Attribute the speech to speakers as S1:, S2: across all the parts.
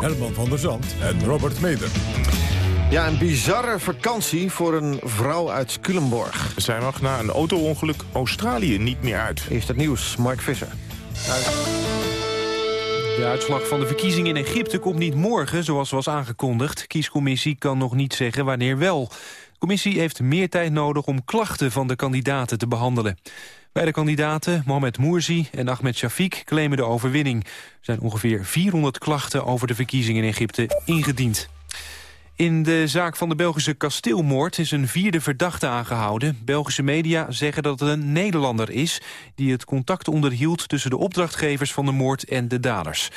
S1: Herman van der Zand en Robert Meder.
S2: Ja, een bizarre vakantie voor een vrouw uit Culemborg.
S3: Zij mag na een auto-ongeluk Australië niet meer uit.
S2: Eerst het nieuws, Mark Visser.
S4: De uitslag van de verkiezingen in Egypte komt niet morgen, zoals was aangekondigd. Kiescommissie kan nog niet zeggen wanneer wel. Commissie heeft meer tijd nodig om klachten van de kandidaten te behandelen. Beide kandidaten, Mohamed Moursi en Ahmed Shafiq, claimen de overwinning. Er zijn ongeveer 400 klachten over de verkiezingen in Egypte ingediend. In de zaak van de Belgische kasteelmoord is een vierde verdachte aangehouden. Belgische media zeggen dat het een Nederlander is... die het contact onderhield tussen de opdrachtgevers van de moord en de daders.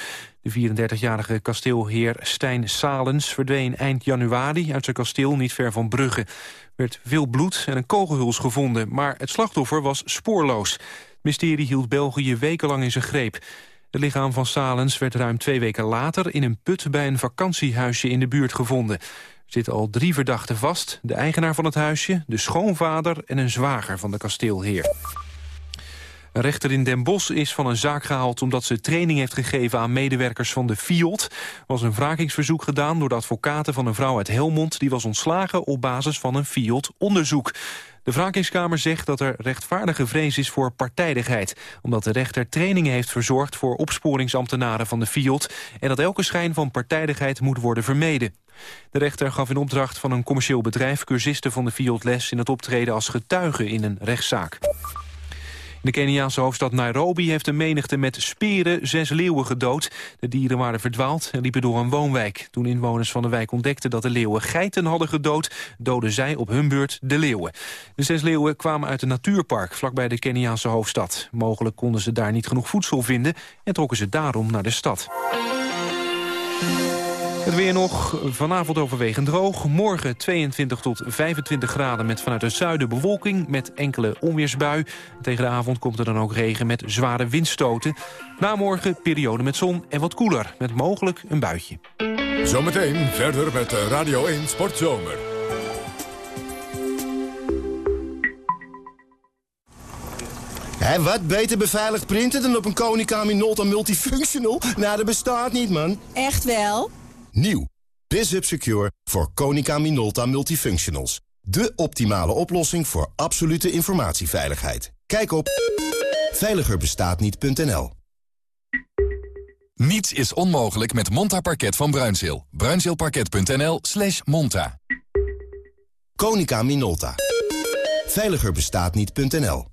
S4: De 34-jarige kasteelheer Stijn Salens verdween eind januari uit zijn kasteel niet ver van Brugge. Er werd veel bloed en een kogelhuls gevonden, maar het slachtoffer was spoorloos. Het mysterie hield België wekenlang in zijn greep. Het lichaam van Salens werd ruim twee weken later in een put bij een vakantiehuisje in de buurt gevonden. Er zitten al drie verdachten vast, de eigenaar van het huisje, de schoonvader en een zwager van de kasteelheer. Een rechter in Den Bosch is van een zaak gehaald omdat ze training heeft gegeven aan medewerkers van de FIOD. Er was een wrakingsverzoek gedaan door de advocaten van een vrouw uit Helmond die was ontslagen op basis van een FIOD-onderzoek. De wrakingskamer zegt dat er rechtvaardige vrees is voor partijdigheid... omdat de rechter trainingen heeft verzorgd voor opsporingsambtenaren van de FIOD... en dat elke schijn van partijdigheid moet worden vermeden. De rechter gaf in opdracht van een commercieel bedrijf... cursisten van de FIOD les in het optreden als getuige in een rechtszaak. De Keniaanse hoofdstad Nairobi heeft een menigte met speren zes leeuwen gedood. De dieren waren verdwaald en liepen door een woonwijk. Toen inwoners van de wijk ontdekten dat de leeuwen geiten hadden gedood... doden zij op hun beurt de leeuwen. De zes leeuwen kwamen uit een natuurpark vlakbij de Keniaanse hoofdstad. Mogelijk konden ze daar niet genoeg voedsel vinden... en trokken ze daarom naar de stad. Het weer nog, vanavond overwegend droog. Morgen 22 tot 25 graden met vanuit het zuiden bewolking... met enkele onweersbui. Tegen de avond komt er dan ook regen met zware windstoten. Na morgen periode met zon en wat koeler, met mogelijk een buitje.
S1: Zometeen verder met Radio 1 Sportzomer.
S5: Hé, wat beter beveiligd printen dan op een Konica Minolta Multifunctional? Nou, dat bestaat niet, man.
S6: Echt wel?
S5: Nieuw. BizHub Secure voor Konica Minolta Multifunctionals. De optimale oplossing voor absolute informatieveiligheid. Kijk op veiligerbestaatniet.nl
S7: Niets is onmogelijk met Monta Parket van Bruinzeel. Bruinzeelparket.nl slash monta.
S5: Konica Minolta. Veiligerbestaatniet.nl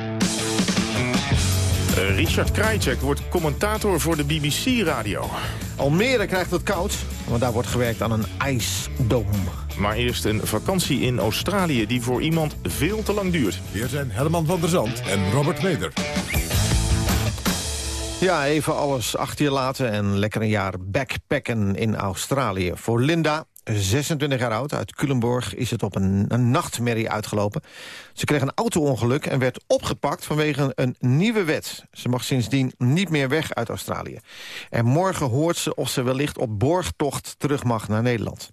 S3: Uh, Richard Krajcek wordt commentator voor de BBC-radio.
S2: Almere krijgt het koud, want daar wordt gewerkt aan een ijsdom.
S3: Maar eerst een vakantie in Australië die voor iemand veel te lang duurt.
S1: Hier zijn Herman van der Zand en Robert Meder.
S2: Ja, even alles achter je laten en lekker een jaar backpacken in Australië. Voor Linda, 26 jaar oud, uit Culemborg, is het op een, een nachtmerrie uitgelopen. Ze kreeg een auto-ongeluk en werd opgepakt vanwege een nieuwe wet. Ze mag sindsdien niet meer weg uit Australië. En morgen hoort ze of ze wellicht op borgtocht terug mag naar Nederland.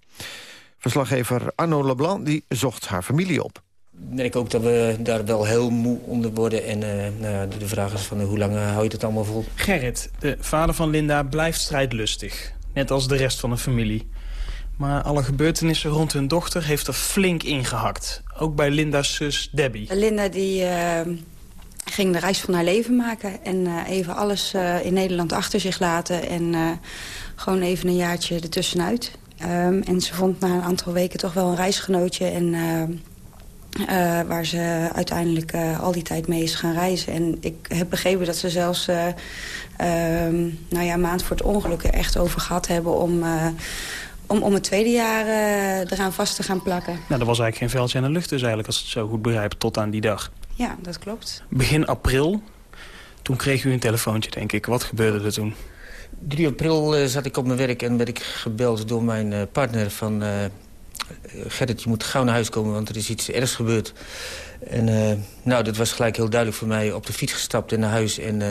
S2: Verslaggever Arno Leblanc die zocht haar familie op.
S8: Ik denk ook dat we daar wel heel moe onder worden. En uh, nou ja, de vraag is van hoe lang uh, hou je het allemaal vol?
S9: Gerrit, de vader van Linda, blijft strijdlustig. Net als de rest van de familie. Maar alle gebeurtenissen rond hun dochter heeft er flink ingehakt. Ook bij Linda's zus Debbie.
S6: Linda die, uh, ging de reis van haar leven maken. En even alles in Nederland achter zich laten. En gewoon even een jaartje ertussenuit. Um, en ze vond na een aantal weken toch wel een reisgenootje. En waar ze uiteindelijk al die tijd mee is gaan reizen. En ik heb begrepen dat ze zelfs uh, nou ja, een maand voor het ongeluk er echt over gehad hebben... om, om, om het tweede jaar eraan vast te gaan plakken.
S9: Nou, er was eigenlijk geen veldje aan de lucht dus eigenlijk, als ik het zo goed begrijp, tot aan die dag.
S6: Ja, dat klopt.
S9: Begin april, toen kreeg u een telefoontje, denk ik. Wat gebeurde er toen?
S8: 3 april zat ik op mijn werk en werd ik gebeld door mijn partner van... Gerrit, je moet gauw naar huis komen, want er is iets ergs gebeurd. En uh, nou, dat was gelijk heel duidelijk voor mij. Op de fiets gestapt en naar huis. En, uh,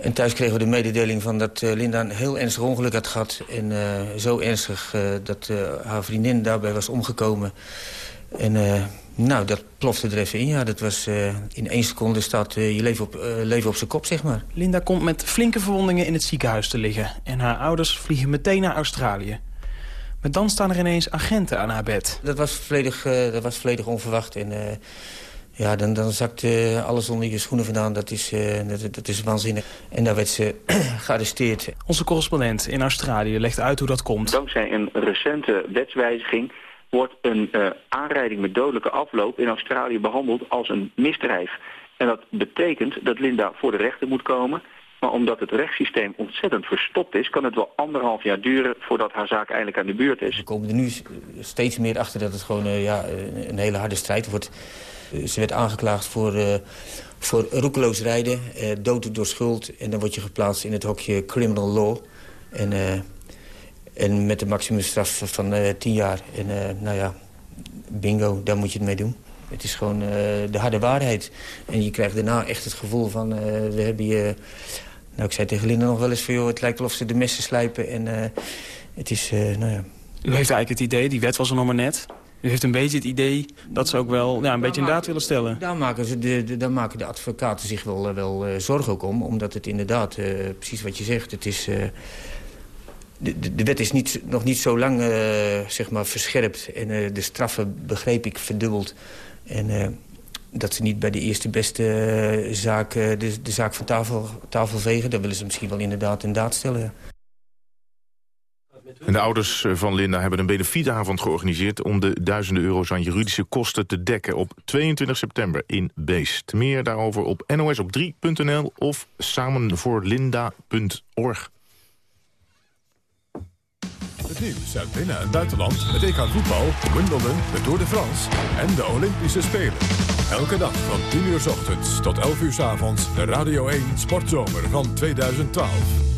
S8: en thuis kregen we de mededeling van dat uh, Linda een heel ernstig ongeluk had gehad. En zo ernstig dat haar vriendin daarbij was omgekomen. En nou, dat plofte er even in. Ja, dat was in één seconde staat je leven op, leven op zijn kop, zeg maar.
S9: Linda komt met flinke verwondingen in het ziekenhuis te liggen. En haar ouders vliegen meteen naar Australië. Maar dan staan er ineens agenten aan haar bed.
S8: Dat was volledig, dat was volledig onverwacht. En, ja, dan, dan zakt uh, alles onder je schoenen vandaan. Dat is, dat, dat, is waanzinnig. En daar werd ze gearresteerd.
S9: Onze correspondent in Australië legt uit hoe dat komt.
S10: Dankzij een recente wetswijziging wordt een aanrijding met dodelijke afloop in Australië behandeld als een misdrijf. En dat betekent dat Linda voor de rechter moet komen maar omdat het rechtssysteem ontzettend verstopt is... kan het wel anderhalf jaar duren voordat haar zaak eindelijk aan de buurt is.
S8: We komen er nu steeds meer achter dat het gewoon uh, ja, een hele harde strijd wordt. Uh, ze werd aangeklaagd voor, uh, voor roekeloos rijden, dood door schuld... en dan word je geplaatst in het hokje criminal law. En, en met de maximumstraf van 10 jaar. En nou ja, bingo, daar moet je het mee doen. Het is gewoon de harde waarheid. En je krijgt daarna echt het gevoel van... we hebben je nou, ik zei tegen Linda nog wel eens van... Joh, het lijkt wel of ze de messen slijpen en het is, nou ja...
S9: U heeft eigenlijk het idee, die wet was er nog maar net... U heeft een beetje het idee dat ze ook wel ja, een beetje in daad willen stellen.
S8: Daar maken, ze de, de, daar maken de advocaten zich wel, wel uh, zorgen ook om. Omdat het inderdaad, precies wat je zegt, het is... De, de, de, wet is niet, nog niet zo lang zeg maar verscherpt. En de straffen, begreep ik, verdubbeld. En dat ze niet bij de eerste beste zaak de, de, zaak van tafel, tafel vegen. Dan willen ze misschien wel inderdaad in daad stellen.
S3: De ouders eh, van Linda hebben een benefietavond georganiseerd... om de duizenden euro's aan juridische kosten te dekken op 22 september in Beest. Meer daarover op nosop3.nl of samenvoorlinda.org.
S1: Het nieuws uit binnen- en buitenland, het EK voetbal, Wimbledon, de Tour de France en de Olympische Spelen. Elke dag van 10 uur s ochtends tot 11 uur s avonds de Radio 1 Sportzomer van 2012.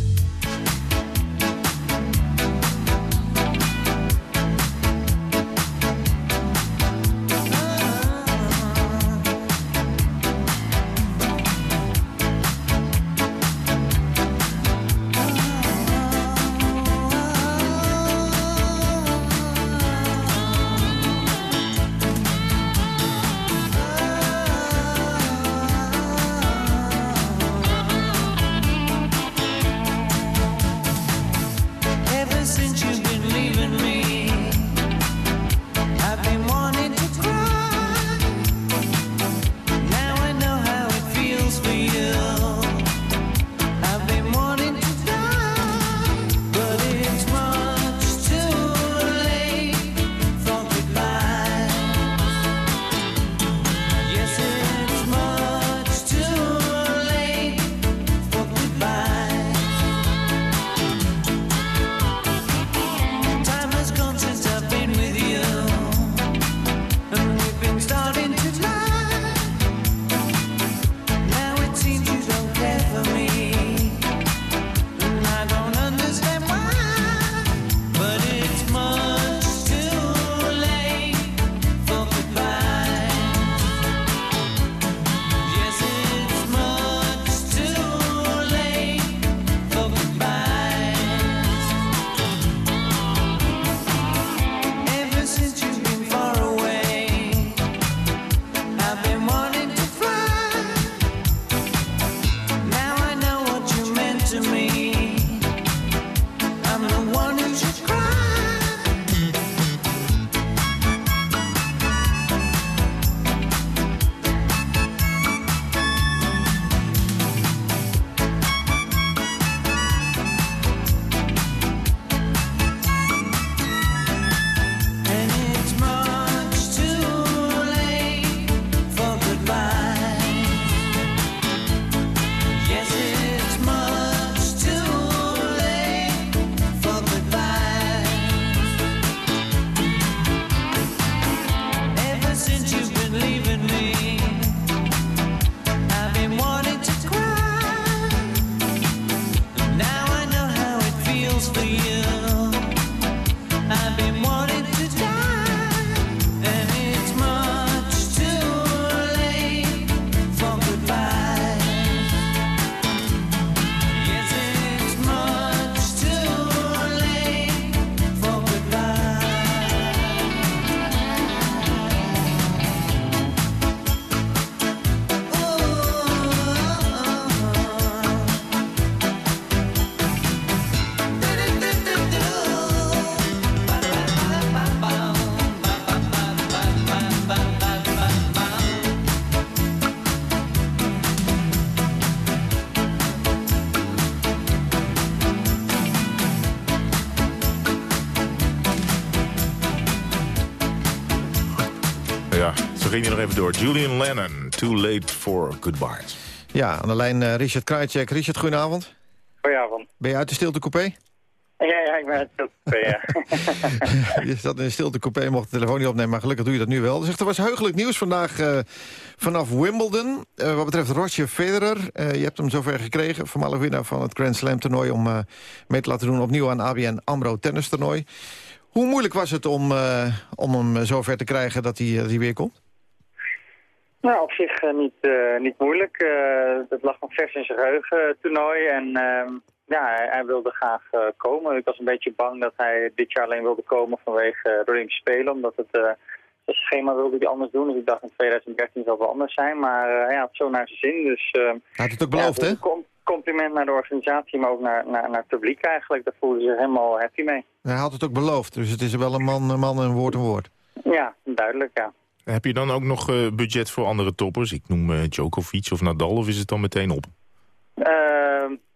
S3: Ging je nog even door. Julian Lennon, Too Late for Goodbyes.
S2: Ja, aan de lijn uh, Richard Krajcek. Richard, goedenavond.
S11: Goedenavond.
S2: Ben je uit de stiltecoupé?
S11: Ja, ja, ik ben uit de stiltecoupé, ja.
S2: je zat in de stiltecoupé, mocht de telefoon niet opnemen, maar gelukkig doe je dat nu wel. Zegt, er was heugelijk nieuws vandaag uh, vanaf Wimbledon. Uh, wat betreft Roger Federer. je hebt hem zover gekregen, voormalig winnaar van het Grand Slam toernooi... om mee te laten doen opnieuw aan ABN AMRO tennis toernooi. Hoe moeilijk was het om, om hem zover te krijgen dat hij, dat hij weer komt?
S11: Nou, op zich uh, niet, uh, niet moeilijk. Uh, het lag nog vers in zijn geheugen, toernooi. En ehm, ja, hij, hij, wilde graag komen. Ik was een beetje bang dat hij dit jaar alleen wilde komen vanwege de Olympische Spelen. Omdat het, het schema wilde hij anders doen. Dus ik dacht in 2013 zal het wel anders zijn. Maar hij had zo naar zijn zin. Dus,
S2: hij had het ook beloofd,
S11: ja,
S2: hè?
S11: compliment naar de organisatie, maar ook naar, naar, naar het publiek eigenlijk. Daar voelden ze helemaal happy mee.
S2: Hij had het ook beloofd. Dus het is wel een man, een man en woord en woord.
S11: Ja, duidelijk, ja.
S3: Heb je dan ook nog uh, budget voor andere toppers? Ik noem uh, Djokovic of Nadal, of is het dan meteen op?
S11: Uh,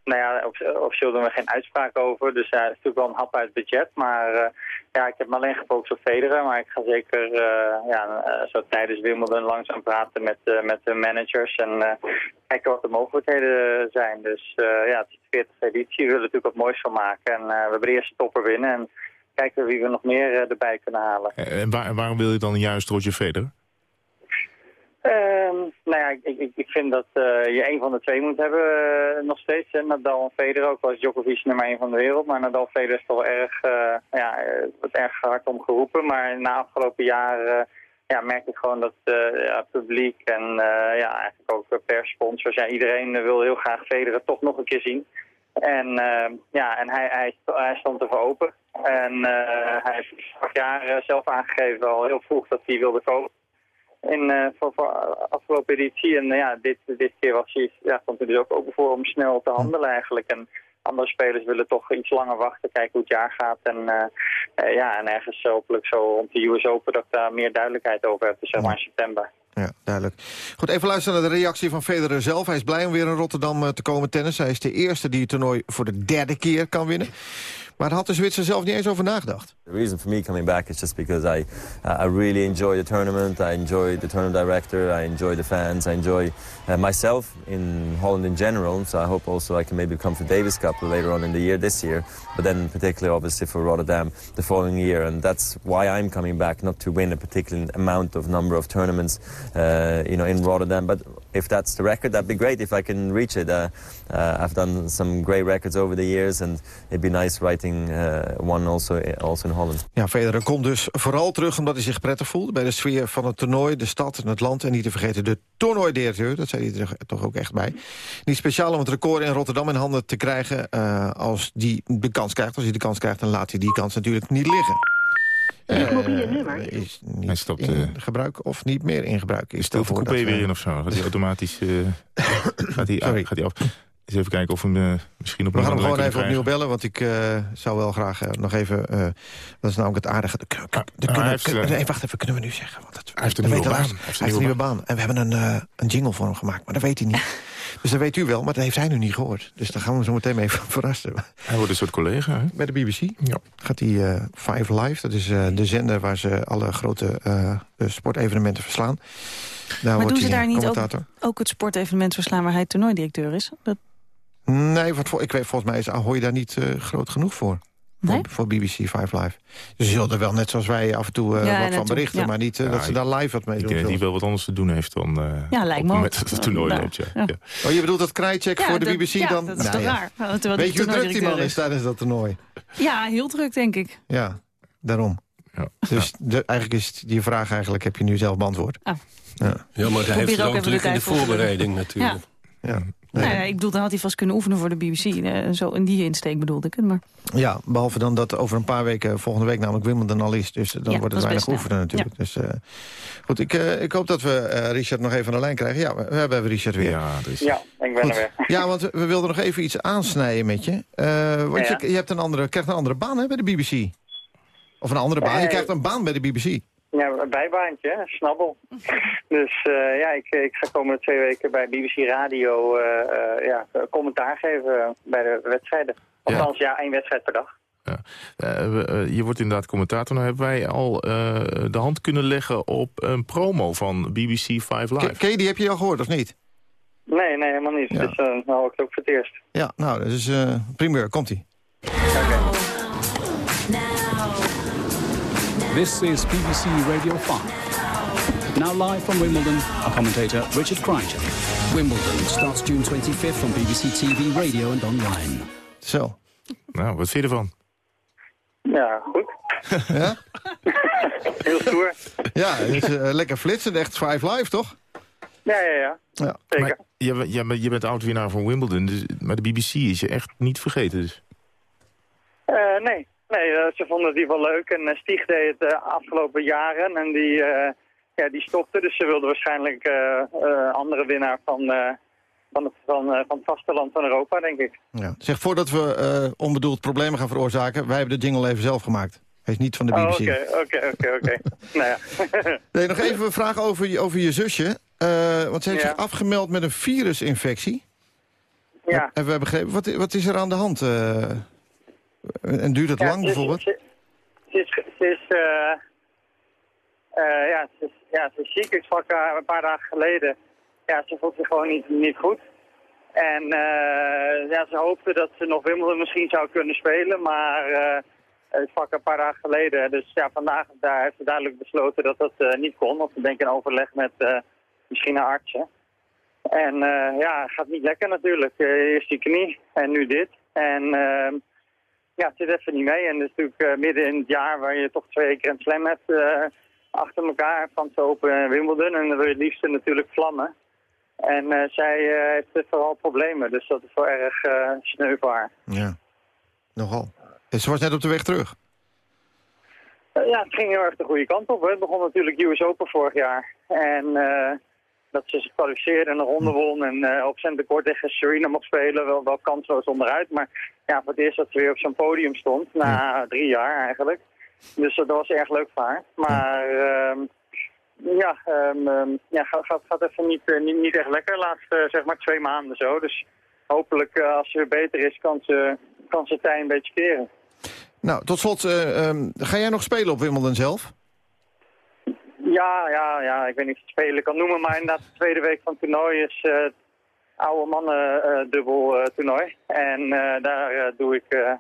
S11: nou ja, officieel doen we geen uitspraak over. Dus ja, het is natuurlijk wel een hap uit budget. Maar ja, ik heb me alleen gefocust op Federer. Maar ik ga zeker ja, zo tijdens Wimbledon langzaam praten met, met de managers. En kijken wat de mogelijkheden zijn. Dus ja, het is de 40e editie. We willen natuurlijk wat moois van maken. En we hebben de eerste topper winnen. En kijken wie we nog meer uh, erbij kunnen halen.
S3: En waar, waarom wil je dan juist Roger Federer?
S11: Uh, nou ja, ik, ik, ik vind dat uh, je een van de twee moet hebben uh, nog steeds. Hè. Nadal en Federer, ook was Djokovic nummer één van de wereld. Maar Nadal Federer is toch wel erg, ja, wordt erg hard om geroepen. Maar na afgelopen jaar ja, merk ik gewoon dat ja, publiek en ja, eigenlijk ook perssponsors... Ja, iedereen wil heel graag Federer toch nog een keer zien. En, uh, ja, en hij, hij, hij, stond ervoor open. En uh, hij heeft vorig jaar uh, zelf aangegeven al heel vroeg dat hij wilde komen. In, voor, voor afgelopen editie. En ja, dit, dit keer was hij, ja, stond hij dus ook open voor om snel te handelen eigenlijk. En andere spelers willen toch iets langer wachten, kijken hoe het jaar gaat. En, ja, en ergens hopelijk zo rond de US Open dat ik daar meer duidelijkheid over heb. Dus zeg maar in september.
S2: Ja, duidelijk. Goed, even luisteren naar de reactie van Federer zelf. Hij is blij om weer in Rotterdam te komen tennis. Hij is de eerste die het toernooi voor de derde keer kan winnen. Maar daar had de Zwitser zelf niet eens over nagedacht.
S12: The reason for me coming back is just because I, uh, I really enjoy the tournament. I enjoy the tournament director. I enjoy the fans. I enjoy uh, myself in Holland in general. So I hope also I can maybe come for Davis Cup later on in the year this year. But then particularly obviously for Rotterdam the following year. And that's why I'm coming back, not to win a particular amount of number of tournaments, uh, you know, in Rotterdam. But if that's the record, that'd be great if I can reach it. Uh, uh, I've done some great records over the years, and it'd be nice writing uh, one also, also in Holland.
S2: Ja, Federer komt dus vooral terug omdat hij zich prettig voelde... bij de sfeer van het toernooi, de stad en het land. En niet te vergeten de toernooidirecteur, dat zei hij er toch ook echt bij. Niet speciaal om het record in Rotterdam in handen te krijgen... Als die de kans krijgt. Als hij de kans krijgt, dan laat hij die kans natuurlijk niet liggen.
S13: Uh, mobiele nummer.
S2: Is niet hij stopt, in gebruik of niet meer in gebruik.
S3: Is de coupé weer in of zo? Gaat hij automatisch uh, gaat hij, Sorry. gaat hij af? Eens even kijken of we hem uh, misschien op
S2: een We gaan hem gewoon even opnieuw bellen, want ik uh, zou wel graag uh, nog even... dat is namelijk het aardige... De, de, de, de, ah, heeft, nee, wacht even, kunnen we nu zeggen? Want dat,
S3: hij heeft een nieuwe baan. Hij
S2: heeft een nieuwe baan. En we hebben een, een jingle voor hem gemaakt, maar dat weet hij niet. Dus dat weet u wel, maar dat heeft hij nu niet gehoord. Dus dan gaan we zo meteen even verrassen.
S3: Hij wordt een soort collega, hè?
S2: Bij de BBC.
S3: Ja.
S2: Gaat hij uh, Five Live, dat is uh, de zender waar ze alle grote uh, sportevenementen verslaan.
S13: Daar maar doen ze daar niet ook, ook, het sportevenement verslaan waar hij toernooidirecteur is? Dat...
S2: Nee, wat voor, ik weet, volgens mij is Ahoy daar niet groot genoeg voor.
S13: Nee?
S2: Voor, voor, BBC Five Live. Dus ze zullen wel net zoals wij af en toe uh, ja, wat van berichten... Ja. maar niet uh, ja, dat ze daar live wat mee doen.
S3: Ik denk die wel wat anders te doen heeft dan uh,
S13: ja, lijkt me
S3: met het toernooi loopt. Ja.
S2: Oh, je bedoelt dat krijtcheck voor de BBC
S13: ja,
S2: dan?
S13: dat is nou, toch raar.
S2: Weet je hoe druk die man is tijdens dat toernooi?
S13: Ja, heel druk denk ik.
S2: Ja, daarom. Dus de, eigenlijk is die vraag eigenlijk heb je nu zelf beantwoord.
S13: Ah.
S14: Ja. ja, maar hij heeft ook druk in de voorbereiding natuurlijk.
S2: Ja.
S13: Nee. Nou ja, ik bedoel, dan had hij vast kunnen oefenen voor de BBC. Uh, zo in die insteek bedoelde ik het. Maar...
S2: Ja, behalve dan dat over een paar weken, volgende week namelijk Wimbledon al is. Dus dan ja, wordt het weinig oefenen natuurlijk. Ja. Dus, uh, goed, ik, uh, ik hoop dat we Richard nog even aan de lijn krijgen. Ja, we, we hebben Richard weer.
S3: Ja, dus...
S11: ja ik ben goed. er weer.
S2: Ja, want we wilden nog even iets aansnijden met je. want je, je hebt een andere, krijgt een andere baan hè, bij de BBC. Of een andere baan. Je krijgt een baan bij de BBC.
S11: Ja, een bijbaantje, een snabbel. dus uh, ja, ik, ik ga komende twee weken bij BBC Radio uh, uh, ja, commentaar geven bij de wedstrijden. Althans, ja. ja, één wedstrijd per dag.
S3: Ja. je wordt inderdaad commentator. Nou hebben wij al de hand kunnen leggen op een promo van BBC 5 Live.
S2: K die heb je al gehoord, of niet?
S11: Nee, nee, helemaal niet. Ja. Dus uh, nou ik ook voor het eerst.
S2: Ja, nou, dat is uh, primeur. Komt-ie.
S15: This is BBC Radio 5. Now live from Wimbledon, our commentator Richard Kreiger. Wimbledon starts June 25th on BBC TV, radio and online.
S2: Zo.
S3: Nou, wat vind je ervan?
S11: Ja, goed.
S2: ja?
S11: Heel stoer.
S2: Ja, het is uh, lekker flitsen. Echt 5 live, toch?
S11: Ja, ja, ja. ja. Zeker.
S3: je, je, je bent oud-winnaar van Wimbledon, dus, maar de BBC is je echt niet vergeten dus?
S11: Uh, nee, nee uh, ze vonden ieder geval leuk. En uh, Stieg deed het afgelopen jaren en die, ja, die stopte. Dus ze wilden waarschijnlijk andere winnaar van, van, het, van, van het vasteland van Europa, denk ik.
S2: Ja. Zeg, voordat we onbedoeld problemen gaan veroorzaken... wij hebben de jingle even zelf gemaakt. Hij is niet van de BBC.
S11: Oké, oké, oké, oké. Nou ja.
S2: nee, nog even een vraag over je, over je zusje. Uh, want ze heeft zich afgemeld met een virusinfectie.
S11: Ja.
S2: Hebben we begrepen. Wat, wat is er aan de hand? Uh, en duurt het lang bijvoorbeeld?
S11: Ze, is, ze is, uh, ja, ze is, ja, ze is ziek. Ik sprak haar een paar dagen geleden. Ja, ze voelt zich gewoon niet, niet goed. En ja, ze hoopte dat ze nog Wimbledon misschien zou kunnen spelen, maar ik sprak een paar dagen geleden. Dus ja, vandaag daar heeft ze duidelijk besloten dat dat uh, niet kon. Of ze denken in overleg met uh, misschien een artsen. En uh, ja, gaat niet lekker natuurlijk. eerst die knie en nu dit. En ehm, ja, het zit even niet mee. En het is natuurlijk midden in het jaar waar je toch twee keer een slam hebt achter elkaar. Van Open en Wimbledon. En dan wil je het liefst natuurlijk vlammen. En zij heeft vooral problemen. Dus dat is wel erg sneu voor haar.
S2: Ja, nogal. Ze was net op de weg terug.
S11: Uh, ja, het ging heel erg de goede kant op. Het begon natuurlijk US Open vorig jaar. En uh, dat ze zich kwalificeerde en een ronde hm. won. En uh, op centekort tegen Serena mocht spelen. Wel, wel kansloos onderuit. Maar ja, voor het eerst dat ze weer op zo'n podium stond. Na drie jaar eigenlijk. Dus dat was erg leuk voor haar. Maar ja, um, ja gaat, gaat even niet, niet, niet echt lekker. Laatste zeg maar twee maanden zo. Dus hopelijk als ze weer beter is, kan ze, kan ze tij een beetje keren.
S2: Nou, tot slot, uh, um, ga jij nog spelen op Wimbledon zelf?
S11: Ja, ja, ja. Ik weet niet of ik het spelen kan noemen, maar inderdaad de tweede week van het toernooi is uh, het oude mannen uh, dubbel toernooi. En daar doe ik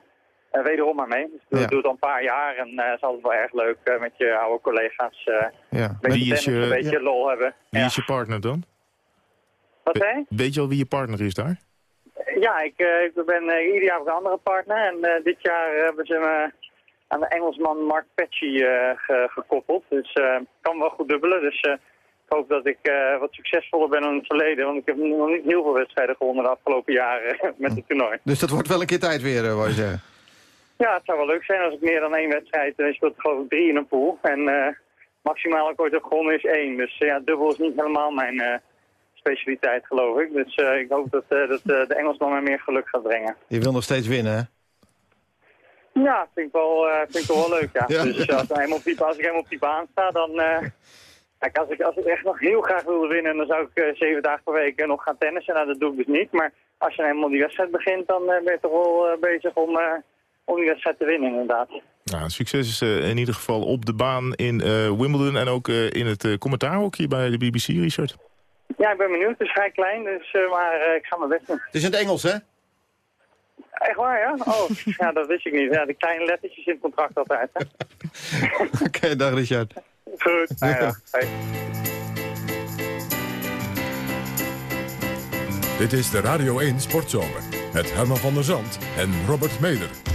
S11: wederom maar mee. Dus ik ja. doe het al een paar jaar en het is altijd wel erg leuk met je oude collega's. ja. Een beetje, tennis, een beetje lol hebben.
S3: Wie is je partner dan?
S11: Wat zei
S3: Weet je al wie je partner is daar?
S11: Ja, ik, uh, ik ben uh, ieder jaar een andere partner. En uh, dit jaar hebben ze me aan de Engelsman Mark Patchy ge gekoppeld. Dus ik kan wel goed dubbelen. Dus ik hoop dat ik wat succesvoller ben dan in het verleden. Want ik heb nog niet heel veel wedstrijden gewonnen de afgelopen jaren met het toernooi.
S2: Dus dat wordt wel een keer tijd weer, wou je zeggen?
S11: Ja, het zou wel leuk zijn als ik meer dan één wedstrijd... Je speelt geloof ik drie in een pool. En maximaal ik ooit heb gewonnen is één. Dus ja, dubbel is niet helemaal mijn specialiteit, geloof ik. Dus uh, ik hoop dat, uh, dat uh, de Engelsman mij meer geluk gaat brengen.
S2: Je wil nog steeds winnen, hè?
S11: Ja, vind ik wel, vind ik wel leuk, ja. ja. Dus als, op die, als ik helemaal op die baan sta, dan... kijk, als ik, als ik echt nog heel graag wilde winnen, dan zou ik zeven dagen per week nog gaan tennissen. Nou, dat doe ik dus niet. Maar als je helemaal die wedstrijd begint, dan ben je toch wel bezig om, om die wedstrijd te winnen, inderdaad.
S3: Nou, succes is in ieder geval op de baan in Wimbledon en ook in het commentaarhokje bij de BBC, Richard.
S11: Ja, ik ben benieuwd. Het is vrij klein, dus, uh, maar uh, ik ga mijn best doen.
S2: Het is in het Engels, hè?
S11: Echt waar, ja? Oh, ja, dat wist ik niet. Ja, de kleine lettertjes in het contract altijd, hè?
S2: Oké, okay, dag Richard.
S11: Goed, nou ja. Hey.
S1: Dit is de Radio 1 Sportzomer met Herman van der Zand en Robert Meder.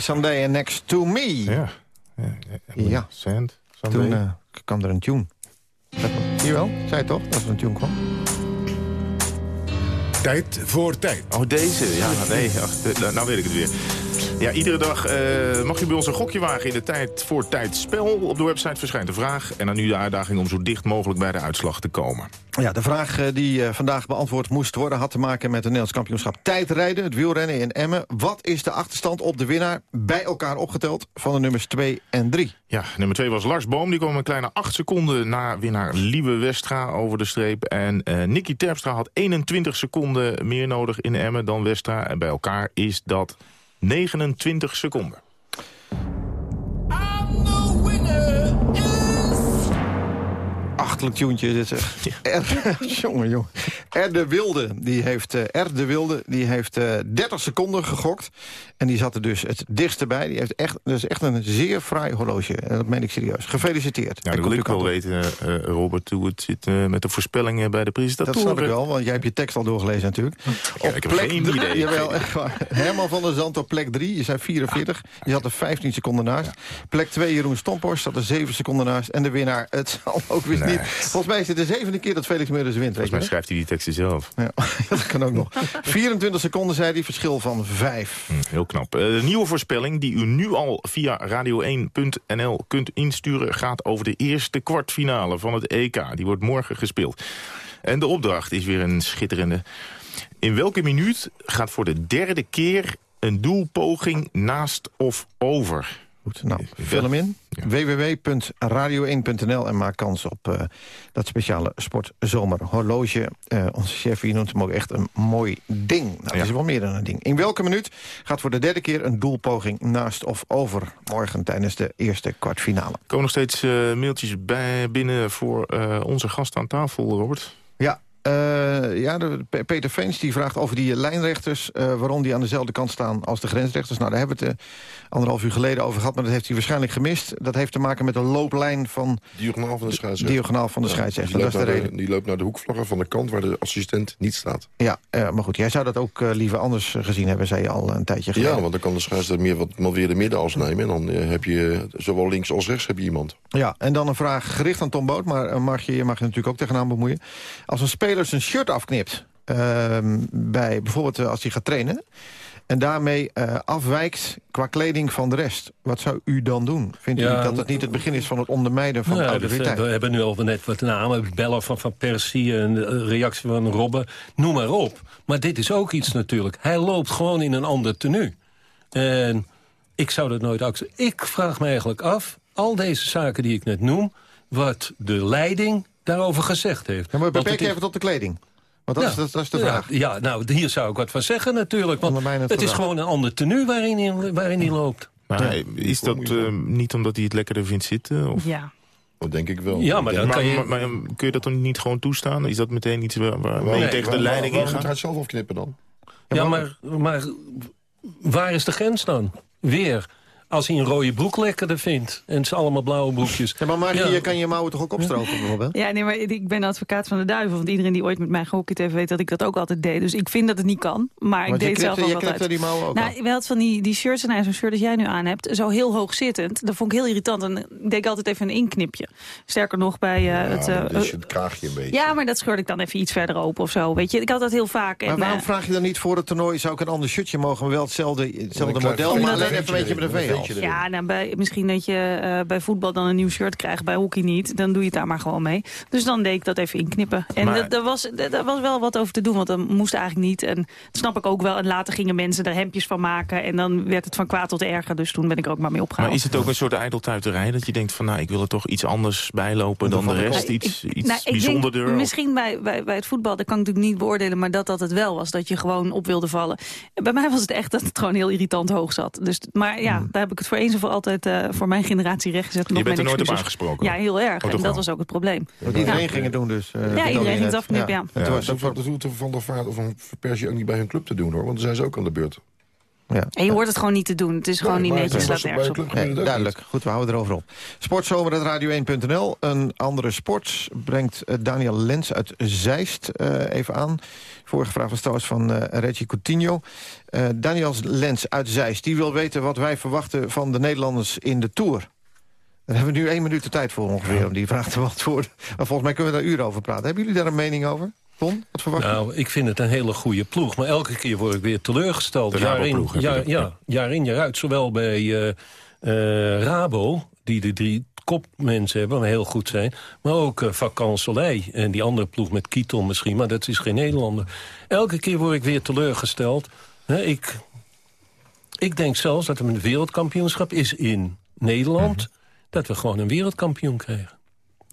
S2: Sandé en Next to Me.
S3: Ja. Ja.
S2: ja.
S3: Sand,
S2: Toen uh, kwam er een tune. Zie je wel? Zei toch, dat er een tune kwam?
S1: Tijd voor tijd.
S3: Oh, deze? Ja, nee. Ach, nou weet ik het weer. Ja, iedere dag uh, mag je bij ons een gokje wagen in de tijd voor tijd spel. Op de website verschijnt de vraag. En dan nu de uitdaging om zo dicht mogelijk bij de uitslag te komen.
S2: Ja, de vraag uh, die uh, vandaag beantwoord moest worden... had te maken met het Nederlands kampioenschap tijdrijden. Het wielrennen in Emmen. Wat is de achterstand op de winnaar bij elkaar opgeteld... van de nummers 2 en 3?
S3: Ja, nummer 2 was Lars Boom. Die kwam een kleine 8 seconden na winnaar Lieve Westra over de streep. En uh, Nicky Terpstra had 21 seconden meer nodig in Emmen dan Westra. En bij elkaar is dat 29 seconden.
S2: Achtelijk tuentje is het. Er, jongen, jongen. Er de Wilde, die heeft, de Wilde, die heeft uh, 30 seconden gegokt. En die zat er dus het dichtste bij. Die heeft echt, dus echt een zeer fraai horloge. En dat meen ik serieus. Gefeliciteerd.
S3: Ja, dat wil ik wel weten, uh, Robert, hoe het zit uh, met de voorspellingen bij de presentatoren.
S2: Dat snap ik wel, want jij hebt je tekst al doorgelezen natuurlijk.
S3: Ja, ik heb geen idee.
S2: Jawel, echt waar. Herman van der Zand op plek 3. Je zei 44. Je zat er 15 seconden naast. Plek 2 Jeroen Stomphorst zat er 7 seconden naast. En de winnaar, het zal ook weer nee. niet. Volgens mij is het de zevende keer dat Felix Meurders wint.
S3: Volgens mij schrijft hij die teksten zelf.
S2: Ja, dat kan ook nog. 24 seconden zei hij, verschil van 5.
S3: Hm, heel knap. Uh, de nieuwe voorspelling die u nu al via radio1.nl kunt insturen... gaat over de eerste kwartfinale van het EK. Die wordt morgen gespeeld. En de opdracht is weer een schitterende. In welke minuut gaat voor de derde keer een doelpoging naast of over?
S2: Goed, nou, vul hem in. Ja. www.radio1.nl en maak kans op uh, dat speciale sportzomerhorloge. Uh, onze chef hier noemt hem ook echt een mooi ding. Nou, ja. dat is wel meer dan een ding. In welke minuut gaat voor de derde keer een doelpoging naast of over? Morgen tijdens de eerste kwartfinale.
S3: Er komen nog steeds uh, mailtjes bij binnen voor onze gast aan tafel, Robert.
S2: Ja, uh, ja, de, Peter Veens die vraagt over die lijnrechters... Uh, waarom die aan dezelfde kant staan als de grensrechters. Nou, daar hebben we het uh, anderhalf uur geleden over gehad... maar dat heeft hij waarschijnlijk gemist. Dat heeft te maken met de looplijn van...
S16: Diagonaal van de scheidsrechter.
S2: Diagonaal van de scheidsrechter,
S16: ja,
S2: dat is de reden.
S16: De, die loopt naar de hoekvlaggen van de kant waar de assistent niet staat.
S2: Ja, maar goed, jij zou dat ook liever anders gezien hebben... zei je al een tijdje geleden.
S16: Ja, want dan kan de scheidsrechter meer wat, wat weer de middenas nemen... en dan heb je zowel links als rechts heb je iemand.
S2: Ja, en dan een vraag gericht aan Tom Boot... maar mag je, je mag je natuurlijk ook tegenaan bemoeien. Als een speler zijn shirt afknipt uh, bij bijvoorbeeld als hij gaat trainen... en daarmee uh, afwijkt qua kleding van de rest. Wat zou u dan doen? Vindt ja, u dat het niet het begin is van het ondermijden van
S14: nou,
S2: autoriteit?
S14: We, we hebben nu al net wat namen. Bellen van Van Persie, een reactie van Robben. Noem maar op. Maar dit is ook iets natuurlijk. Hij loopt gewoon in een ander tenue. En ik zou dat nooit accepteren. Ik vraag me eigenlijk af, al deze zaken die ik net noem... wat de leiding daarover gezegd heeft.
S2: Ja, maar beperk je even tot de kleding. Want dat, ja, is, dat, dat, is de vraag.
S14: Ja, ja, nou, hier zou ik wat van zeggen natuurlijk. Want het, het is gewoon een ander tenue waarin hij, waarin hij loopt.
S3: Maar ja. is dat uh, niet omdat hij het lekkerder vindt zitten? Of?
S13: Ja.
S16: Dat denk ik wel.
S14: Ja, maar, dan kan je...
S3: Maar, maar, kun je dat dan niet gewoon toestaan? Is dat meteen iets waar, waar nee, je tegen de leiding in gaat?
S16: Waarom het zelf afknippen dan?
S14: Ja, maar, maar waar is de grens dan? Weer als hij een rode broek lekkerder vindt. En het zijn allemaal blauwe broekjes.
S2: Ja, maar Margie, ja. je kan je mouwen toch ook opstropen bijvoorbeeld?
S13: Ja, nee, maar ik ben advocaat van de duivel. Want iedereen die ooit met mij gehockeyd heeft, weet dat ik dat ook altijd deed. Dus ik vind dat het niet kan. Maar, maar ik deed zelf al wat uit.
S2: die mouwen ook
S13: Nou, wel van die, die shirts en zo'n shirt dat jij nu aan hebt, zo heel hoog zittend. Dat vond ik heel irritant. En ik deed altijd even een inknipje. Sterker nog bij uh,
S16: ja,
S13: het... Uh,
S16: dus het kraagje een beetje.
S13: Ja, maar dat scheurde ik dan even iets verder open of zo. Weet je, ik had dat heel vaak.
S2: Maar
S13: en,
S2: waarom vraag je dan niet voor het toernooi, zou ik een ander shirtje mogen, maar wel hetzelfde, hetzelfde model, maar alleen even een beetje met een
S13: Ja, nou, bij, misschien dat je uh, bij voetbal dan een nieuw shirt krijgt, bij hockey niet. Dan doe je het daar maar gewoon mee. Dus dan deed ik dat even inknippen. En maar... daar was, was wel wat over te doen, want dat moest eigenlijk niet. En dat snap ik ook wel. En later gingen mensen er hemdjes van maken. En dan werd het van kwaad tot erger. Dus toen ben ik er ook maar mee opgehaald.
S3: Maar is het ook een soort ijdeltuiterij? Dat je denkt van, nou, ik wil er toch iets anders bijlopen dan de rest? Iets,
S13: ik,
S3: iets
S13: nou,
S3: bijzonderder?
S13: Denk, misschien bij, bij, bij het voetbal, dat kan ik natuurlijk niet beoordelen. Maar dat dat het wel was, dat je gewoon op wilde vallen. Bij mij was het echt dat het gewoon heel irritant hoog zat. Dus, maar ja, hmm. daar heb ik het voor eens en voor altijd uh, voor mijn generatie rechtgezet.
S3: Je bent er nooit op aangesproken?
S13: Ja, heel erg. Oh, en dat was ook het probleem.
S2: Want iedereen ja. ging het doen dus.
S13: Uh, ja, iedereen ging het afknippen, ja.
S16: ja. ja. Dat hoeft Van der Vaart of Van Persie ook niet bij hun club te doen hoor. Want dan zijn ze ook aan de beurt.
S2: Ja.
S13: En je hoort het gewoon niet te doen. Het is gewoon niet netjes, slaat nergens op.
S2: Nee, duidelijk. Goed, we houden erover op. Sportzomer.radio1.nl. Een andere sport brengt eh, Daniel Lens uit Zeist uh, even aan. Vorige vraag was trouwens van uh, Reggie Coutinho. Uh, Daniel Lens uit Zeist, die wil weten wat wij verwachten van de Nederlanders in de Tour. Daar hebben we nu één minuut de tijd voor ongeveer om die vraag te beantwoorden. Maar volgens mij kunnen we daar uren over praten. Hebben jullie daar een mening over? Ton, wat verwacht je?
S14: Nou, ik vind het een hele goede ploeg. Maar elke keer word ik weer teleurgesteld. Jaar in, jaar, ja, jaar in, jaar uit. Zowel bij uh, uh, Rabo, die de drie kopmensen hebben, maar heel goed zijn. Maar ook uh, Vacan en die andere ploeg met Kieton misschien. Maar dat is geen Nederlander. Elke keer word ik weer teleurgesteld. He, ik, ik denk zelfs dat er een wereldkampioenschap is in Nederland... Mm -hmm. dat we gewoon een wereldkampioen krijgen.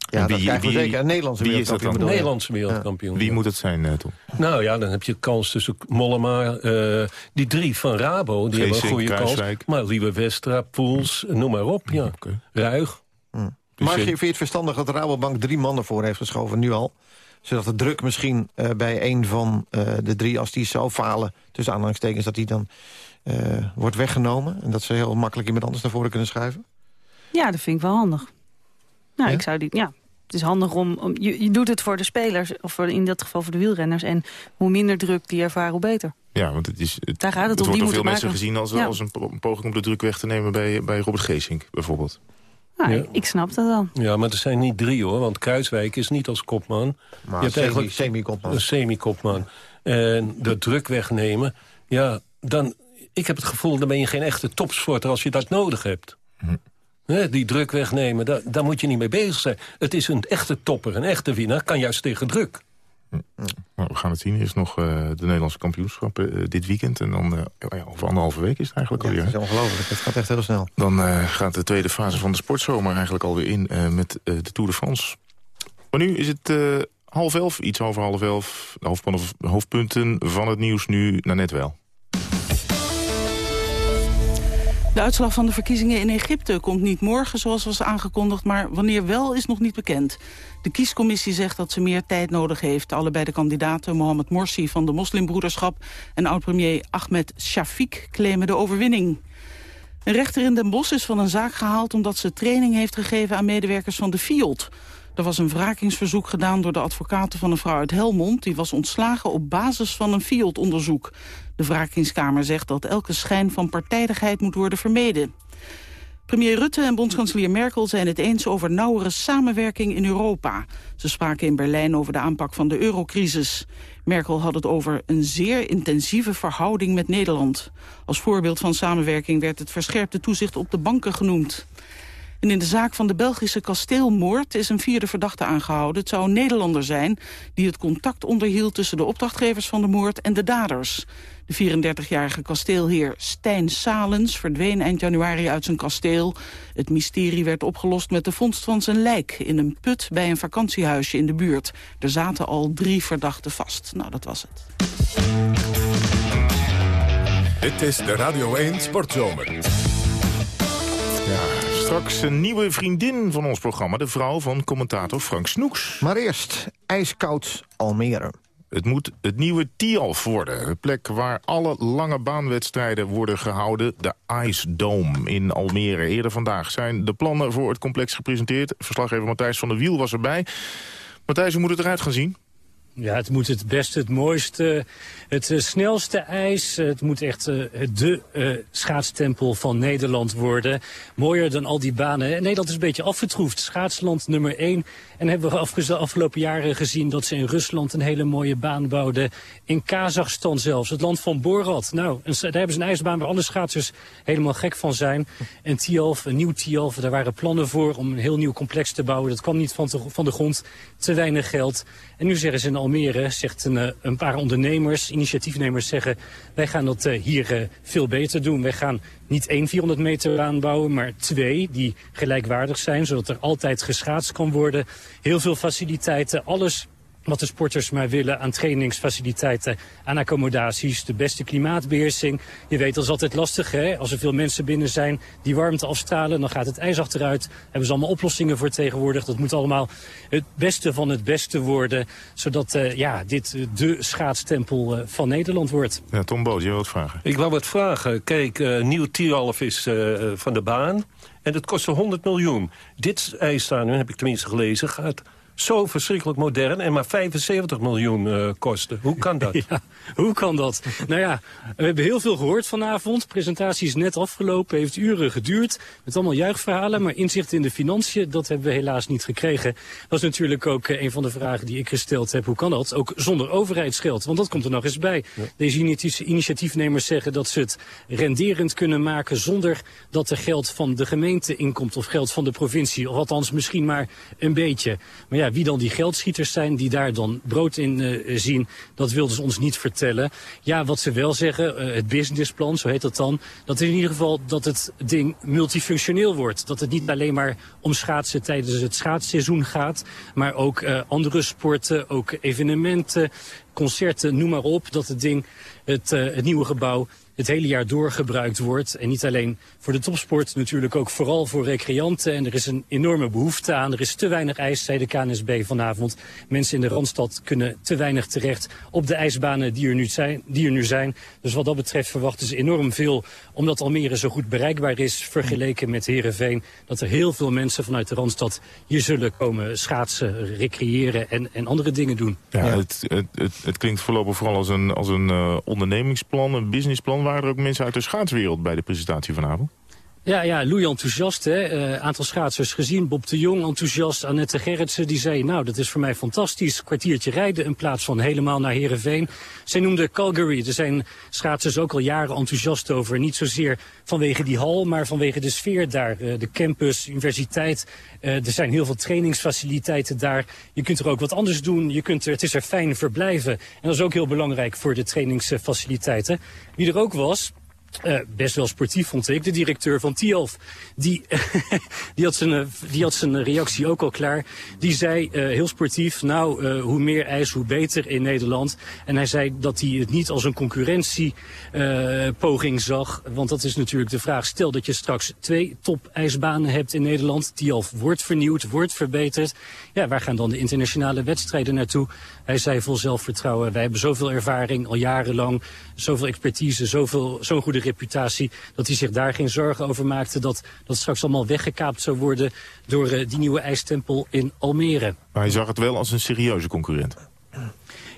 S2: Ja, wie, dat krijgen we
S3: wie,
S2: zeker. Een Nederlandse
S3: wie is dat?
S14: Nederlandse wereldkampioen.
S3: Wie moet het zijn, uh, Tom?
S14: Nou ja, dan heb je kans tussen Mollema, uh, die drie van Rabo, die hebben een goede
S3: Kruiswijk.
S14: kans. Maar Lieve Westra, Poels, noem maar op, ja.
S3: Okay.
S14: Ruig.
S2: Hmm. Dus maar vind je het verstandig dat Rabobank drie mannen voor heeft geschoven, nu al? Zodat de druk misschien uh, bij een van uh, de drie, als die zou falen... tussen aanhalingstekens, dat die dan uh, wordt weggenomen... en dat ze heel makkelijk iemand anders naar voren kunnen schuiven?
S13: Ja, dat vind ik wel handig. Nou, ja? ik zou die... Ja, het is handig om... om je, je, doet het voor de spelers, of voor, in dat geval voor de wielrenners... en hoe minder druk die ervaren, hoe beter.
S3: Ja, want het, is, het,
S13: Daar gaat het,
S3: het
S13: om,
S3: wordt
S13: die
S3: door veel mensen
S13: maken.
S3: gezien als,
S13: ja.
S3: als een, een poging om de druk weg te nemen... bij, bij Robert Geesink, bijvoorbeeld.
S13: Nou, ja. ik snap dat wel.
S14: Ja, maar er zijn niet drie hoor, want Kruiswijk is niet als kopman.
S2: Maar je hebt eigenlijk semi-kopman.
S14: Een semi-kopman. En de druk wegnemen, ja, dan... Ik heb het gevoel, dan ben je geen echte topsporter als je dat nodig hebt. Hm. He, die druk wegnemen, daar, daar moet je niet mee bezig zijn. Het is een echte topper, een echte winnaar, kan juist tegen druk.
S3: Hm. Nou, we gaan het zien. Er is nog uh, de Nederlandse kampioenschappen uh, dit weekend. En dan uh, ja, over anderhalve week is het eigenlijk
S2: ja,
S3: alweer.
S2: Het is ongelooflijk, het gaat echt heel snel.
S3: Dan gaat de tweede fase van de sportzomer eigenlijk alweer in met de Tour de France. Maar nu is het half elf, iets over half elf. De hoofdpunten van het nieuws nu naar net wel.
S17: De uitslag van de verkiezingen in Egypte komt niet morgen zoals was aangekondigd... maar wanneer wel is nog niet bekend. De kiescommissie zegt dat ze meer tijd nodig heeft. Allebei de kandidaten, Mohamed Morsi van de moslimbroederschap... en oud-premier Ahmed Shafiq claimen de overwinning. Een rechter in Den Bosch is van een zaak gehaald... omdat ze training heeft gegeven aan medewerkers van de FIOD. Er was een wrakingsverzoek gedaan door de advocaten van een vrouw uit Helmond... die was ontslagen op basis van een FIOD-onderzoek. De wrakingskamer zegt dat elke schijn van partijdigheid moet worden vermeden. Premier Rutte en bondskanselier Merkel zijn het eens over nauwere samenwerking in Europa. Ze spraken in Berlijn over de aanpak van de eurocrisis. Merkel had het over een zeer intensieve verhouding met Nederland. Als voorbeeld van samenwerking werd het verscherpte toezicht op de banken genoemd. In de zaak van de Belgische kasteelmoord is een vierde verdachte aangehouden. Het zou een Nederlander zijn die het contact onderhield tussen de opdrachtgevers van de moord en de daders. De 34-jarige kasteelheer Stijn Salens verdween eind januari uit zijn kasteel. Het mysterie werd opgelost met de vondst van zijn lijk in een put bij een vakantiehuisje in de buurt. Er zaten al drie verdachten vast. Nou, dat was het.
S1: Dit is de Radio 1 Sportzomer.
S3: Straks een nieuwe vriendin van ons programma. De vrouw van commentator Frank Snoeks.
S2: Maar eerst ijskoud Almere.
S3: Het moet het nieuwe Tialf worden. De plek waar alle lange baanwedstrijden worden gehouden. De Ice Dome in Almere. Eerder vandaag zijn de plannen voor het complex gepresenteerd. Verslaggever Matthijs van der Wiel was erbij. Matthijs, hoe moet het eruit gaan zien?
S18: Ja, het moet het beste, het mooiste, het uh, snelste ijs. Het moet echt uh, de schaatstempel van Nederland worden. Mooier dan al die banen. Nederland is een beetje afgetroefd. Schaatsland nummer 1. En hebben we de afgelopen jaren gezien dat ze in Rusland een hele mooie baan bouwden. In Kazachstan zelfs, het land van Borat. Nou, daar hebben ze een ijsbaan waar alle schaatsers helemaal gek van zijn. En Tialf, een nieuw Tialf, daar waren plannen voor om een heel nieuw complex te bouwen. Dat kwam niet van, van de grond, te weinig geld. En nu zeggen ze in Almere, zegt een, een paar ondernemers, initiatiefnemers zeggen... wij gaan dat uh, hier uh, veel beter doen. Wij gaan niet één 400 meter baan bouwen, maar twee die gelijkwaardig zijn... zodat er altijd geschaatst kan worden. Heel veel faciliteiten, alles wat de sporters maar willen aan trainingsfaciliteiten, aan accommodaties, de beste klimaatbeheersing. Je weet, dat is altijd lastig, hè? Als er veel mensen binnen zijn die warmte afstralen, dan gaat het ijs achteruit. Hebben ze allemaal oplossingen voor tegenwoordig. Dat moet allemaal het beste van het beste worden, zodat uh, ja, dit de schaatstempel uh, van Nederland wordt.
S3: Ja, Tom Boot, je wilt vragen.
S14: Ik wou wat vragen. Kijk, uh, Nieuw Tierhalf is van de baan en dat kostte 100 miljoen. Dit ijs daar, nu heb ik tenminste gelezen, gaat zo verschrikkelijk modern en maar 75 miljoen uh, kosten. Hoe kan dat?
S18: Ja, hoe kan dat? nou ja, we hebben heel veel gehoord vanavond. De presentatie is net afgelopen, heeft uren geduurd. Met allemaal juichverhalen, maar inzicht in de financiën, dat hebben we helaas niet gekregen. Dat is natuurlijk ook uh, een van de vragen die ik gesteld heb. Hoe kan dat? Ook zonder overheidsgeld, want dat komt er nog eens bij. Ja. Deze initiatiefnemers zeggen dat ze het renderend kunnen maken zonder dat er geld van de gemeente inkomt of geld van de provincie. Of althans misschien maar een beetje. Maar ja, ja, wie dan die geldschieters zijn die daar dan brood in uh, zien, dat wilden ze ons niet vertellen. Ja, wat ze wel zeggen, uh, het businessplan, zo heet dat dan, dat is in ieder geval dat het ding multifunctioneel wordt. Dat het niet alleen maar om schaatsen tijdens het schaatsseizoen gaat, maar ook uh, andere sporten, ook evenementen, concerten, noem maar op. Dat het ding, het, het nieuwe gebouw, het hele jaar door gebruikt wordt. En niet alleen voor de topsport, natuurlijk ook vooral voor recreanten. En er is een enorme behoefte aan. Er is te weinig ijs, zei de KNSB vanavond. Mensen in de Randstad kunnen te weinig terecht op de ijsbanen die er nu zijn. Die er nu zijn. Dus wat dat betreft verwachten ze enorm veel. Omdat Almere zo goed bereikbaar is, vergeleken met Heerenveen. Dat er heel veel mensen vanuit de Randstad hier zullen komen schaatsen, recreëren en, en andere dingen doen.
S3: Ja, Het, het, het, het, klinkt voorlopig vooral als een, als een uh, ondernemingsplan, een businessplan waren er ook mensen uit de schaatswereld bij de presentatie vanavond?
S18: Ja, ja, Louis enthousiast. Hè. Uh, aantal schaatsers gezien. Bob de Jong enthousiast. Annette Gerritsen die zei, nou, dat is voor mij fantastisch. Kwartiertje rijden in plaats van helemaal naar Heerenveen. Zij noemde Calgary. Er zijn schaatsers ook al jaren enthousiast over. Niet zozeer vanwege die hal, maar vanwege de sfeer daar. Uh, de campus, universiteit. Uh, er zijn heel veel trainingsfaciliteiten daar. Je kunt er ook wat anders doen. Je kunt er, het is er fijn verblijven. En dat is ook heel belangrijk voor de trainingsfaciliteiten. Wie er ook was... Uh, best wel sportief vond ik, de directeur van Tialf. Die, die, had zijn, die had zijn reactie ook al klaar. Die zei uh, heel sportief, nou, hoe meer ijs, hoe beter in Nederland. En hij zei dat hij het niet als een concurrentiepoging zag. Want dat is natuurlijk de vraag. Stel dat je straks twee top-ijsbanen hebt in Nederland. Tialf wordt vernieuwd, wordt verbeterd. Ja, waar gaan dan de internationale wedstrijden naartoe? Hij zei vol zelfvertrouwen, wij hebben zoveel ervaring al jarenlang. Zoveel expertise, zoveel, zo'n goede reputatie... dat hij zich daar geen zorgen over maakte... dat dat straks allemaal weggekaapt zou worden... door uh, die nieuwe ijstempel in Almere.
S3: Maar hij zag het wel als een serieuze concurrent.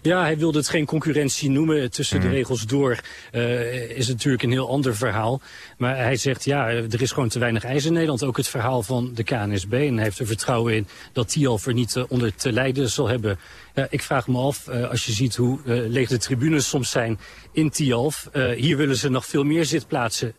S18: Ja, hij wilde het geen concurrentie noemen. Tussen de regels door uh, is natuurlijk een heel ander verhaal. Maar hij zegt, ja, er is gewoon te weinig ijs in Nederland. Ook het verhaal van de KNSB. En hij heeft er vertrouwen in dat Tialf er niet uh, onder te lijden zal hebben. Uh, ik vraag me af, als je ziet hoe leeg de tribunes soms zijn in Tialf. hier willen ze nog veel meer zitplaatsen.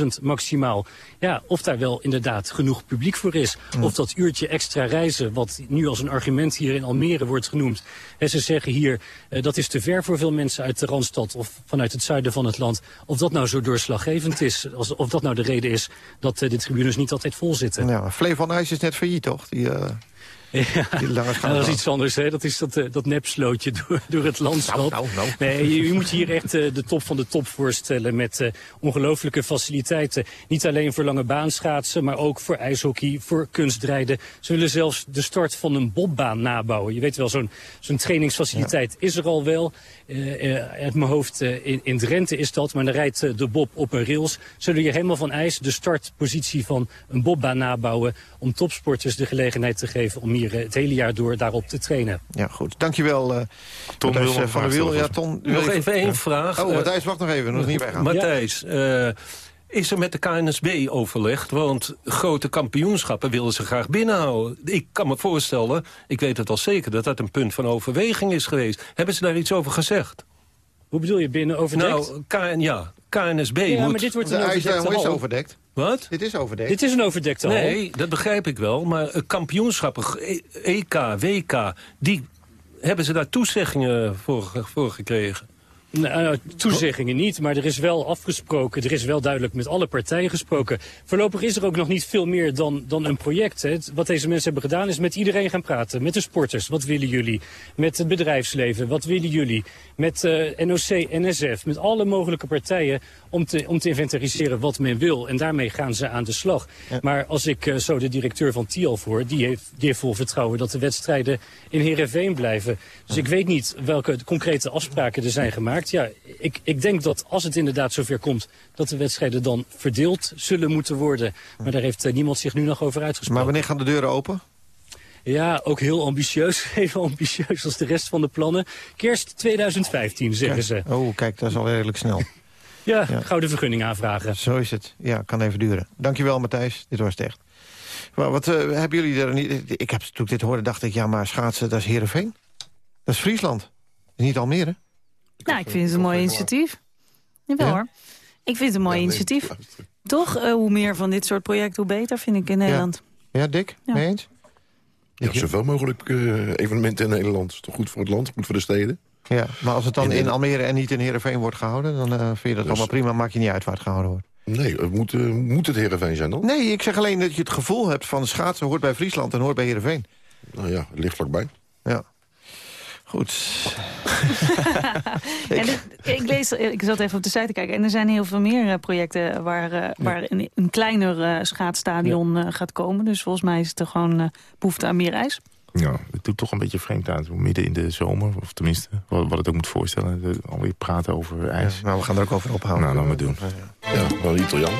S18: 20.000 maximaal. Ja, of daar wel inderdaad genoeg publiek voor is. Mm. Of dat uurtje extra reizen, wat nu als een argument hier in Almere wordt genoemd. En ze zeggen hier, uh, dat is te ver voor veel mensen uit de Randstad of vanuit het zuiden van het land. Of dat nou zo doorslaggevend is, of dat nou de reden is dat uh, de tribunes niet altijd vol zitten.
S2: Ja, IJs is net failliet, toch? Die,
S18: Ja, dat is iets anders. Hè? Dat is dat, uh, dat nepslootje door, door het landschap. Nou, nou, nou. Nee, je, je, moet je hier echt uh, de top van de top voorstellen... met uh, ongelooflijke faciliteiten. Niet alleen voor lange baanschaatsen, maar ook voor ijshockey, voor kunstrijden. Ze willen zelfs de start van een bobbaan nabouwen. Je weet wel, zo'n zo'n trainingsfaciliteit ja. is er al wel. uit mijn hoofd, in, in Drenthe is dat, maar dan rijdt de bob op een rails. Zullen hier helemaal van ijs de startpositie van een bobbaan nabouwen... om topsporters de gelegenheid te geven om hier het hele jaar door daarop te trainen.
S2: Ja, goed. Dankjewel, uh,
S3: Ton Matthijs,
S2: uh, van der Wiel. Ja, Ton,
S14: nog even één vraag.
S2: Oh, Matthijs, wacht nog even. Nog niet weggaan.
S14: Matthijs, uh, is er met de KNSB overlegd? Want grote kampioenschappen willen ze graag binnenhouden. Ik kan me voorstellen, ik weet het al zeker... dat dat een punt van overweging is geweest. Hebben ze daar iets over gezegd?
S18: Hoe bedoel je binnen overdekt?
S14: Nou, KN, ja, KNSB
S18: ja,
S14: moet...
S18: maar dit wordt een overdekte
S2: is overdekt.
S14: Wat?
S2: Dit is overdekt.
S18: Dit is een overdekte hal.
S14: Nee, dat begrijp ik wel. Maar kampioenschappen, EK, WK, die hebben ze daar toezeggingen voor, voor gekregen?
S18: Nou, toezeggingen niet, maar er is wel afgesproken. Er is wel duidelijk met alle partijen gesproken. Voorlopig is er ook nog niet veel meer dan, dan een project. Hè. Wat deze mensen hebben gedaan is met iedereen gaan praten. Met de sporters, wat willen jullie? Met het bedrijfsleven, wat willen jullie? Met uh, NOC, NSF, met alle mogelijke partijen om te, om te inventariseren wat men wil. En daarmee gaan ze aan de slag. Maar als ik uh, zo de directeur van TIAL voor, die heeft, die heeft vol vertrouwen dat de wedstrijden in Heerenveen blijven. Dus ik weet niet welke concrete afspraken er zijn gemaakt. Ja, ik, ik denk dat als het inderdaad zover komt, dat de wedstrijden dan verdeeld zullen moeten worden. Maar daar heeft uh, niemand zich nu nog over uitgesproken.
S2: Maar wanneer gaan de deuren open?
S18: Ja, ook heel ambitieus. Even ambitieus als de rest van de plannen. Kerst 2015, zeggen ze.
S2: Oh, kijk, dat is al redelijk snel.
S18: ja, ja, gouden vergunning aanvragen.
S2: Zo is het. Ja, kan even duren. Dankjewel, Matthijs. Dit was het echt. Maar wat uh, hebben jullie er niet... Ik heb, toen ik dit hoorde, dacht ik, ja, maar schaatsen, dat is Heerenveen. Dat is Friesland. Dat is niet Almere.
S13: Nou, ik vind het een mooi initiatief. Jawel ja? hoor. Ik vind het een mooi ja, initiatief. Toch, uh, hoe meer van dit soort projecten, hoe beter, vind ik in Nederland.
S2: Ja, ja Dick, ja. mee eens?
S16: Ja, zoveel mogelijk uh, evenementen in Nederland. is toch goed voor het land, goed voor de steden.
S2: Ja, maar als het dan in, in Almere en niet in Heerenveen wordt gehouden... dan uh, vind je dat dus, allemaal prima, maakt je niet uit waar het gehouden wordt.
S16: Nee, het moet, uh, moet het Heerenveen zijn dan?
S2: Nee, ik zeg alleen dat je het gevoel hebt van schaatsen hoort bij Friesland... en hoort bij Heerenveen.
S16: Nou ja, het ligt vlakbij.
S2: Ja. Goed.
S13: en ik, ik, lees, ik zat even op de site te kijken. En er zijn heel veel meer uh, projecten waar, uh, waar een, een, kleiner uh, schaatsstadion ja. gaat komen. Dus volgens mij is het er gewoon behoefte aan meer ijs.
S3: Ja, het doet toch een beetje vreemd aan. Midden in de zomer, of tenminste, wat, wat het ook moet voorstellen. Alweer praten over ijs.
S2: Ja, nou, we gaan er ook over ophouden.
S3: Nou, laten we doen.
S16: Ja, wel Italiaan.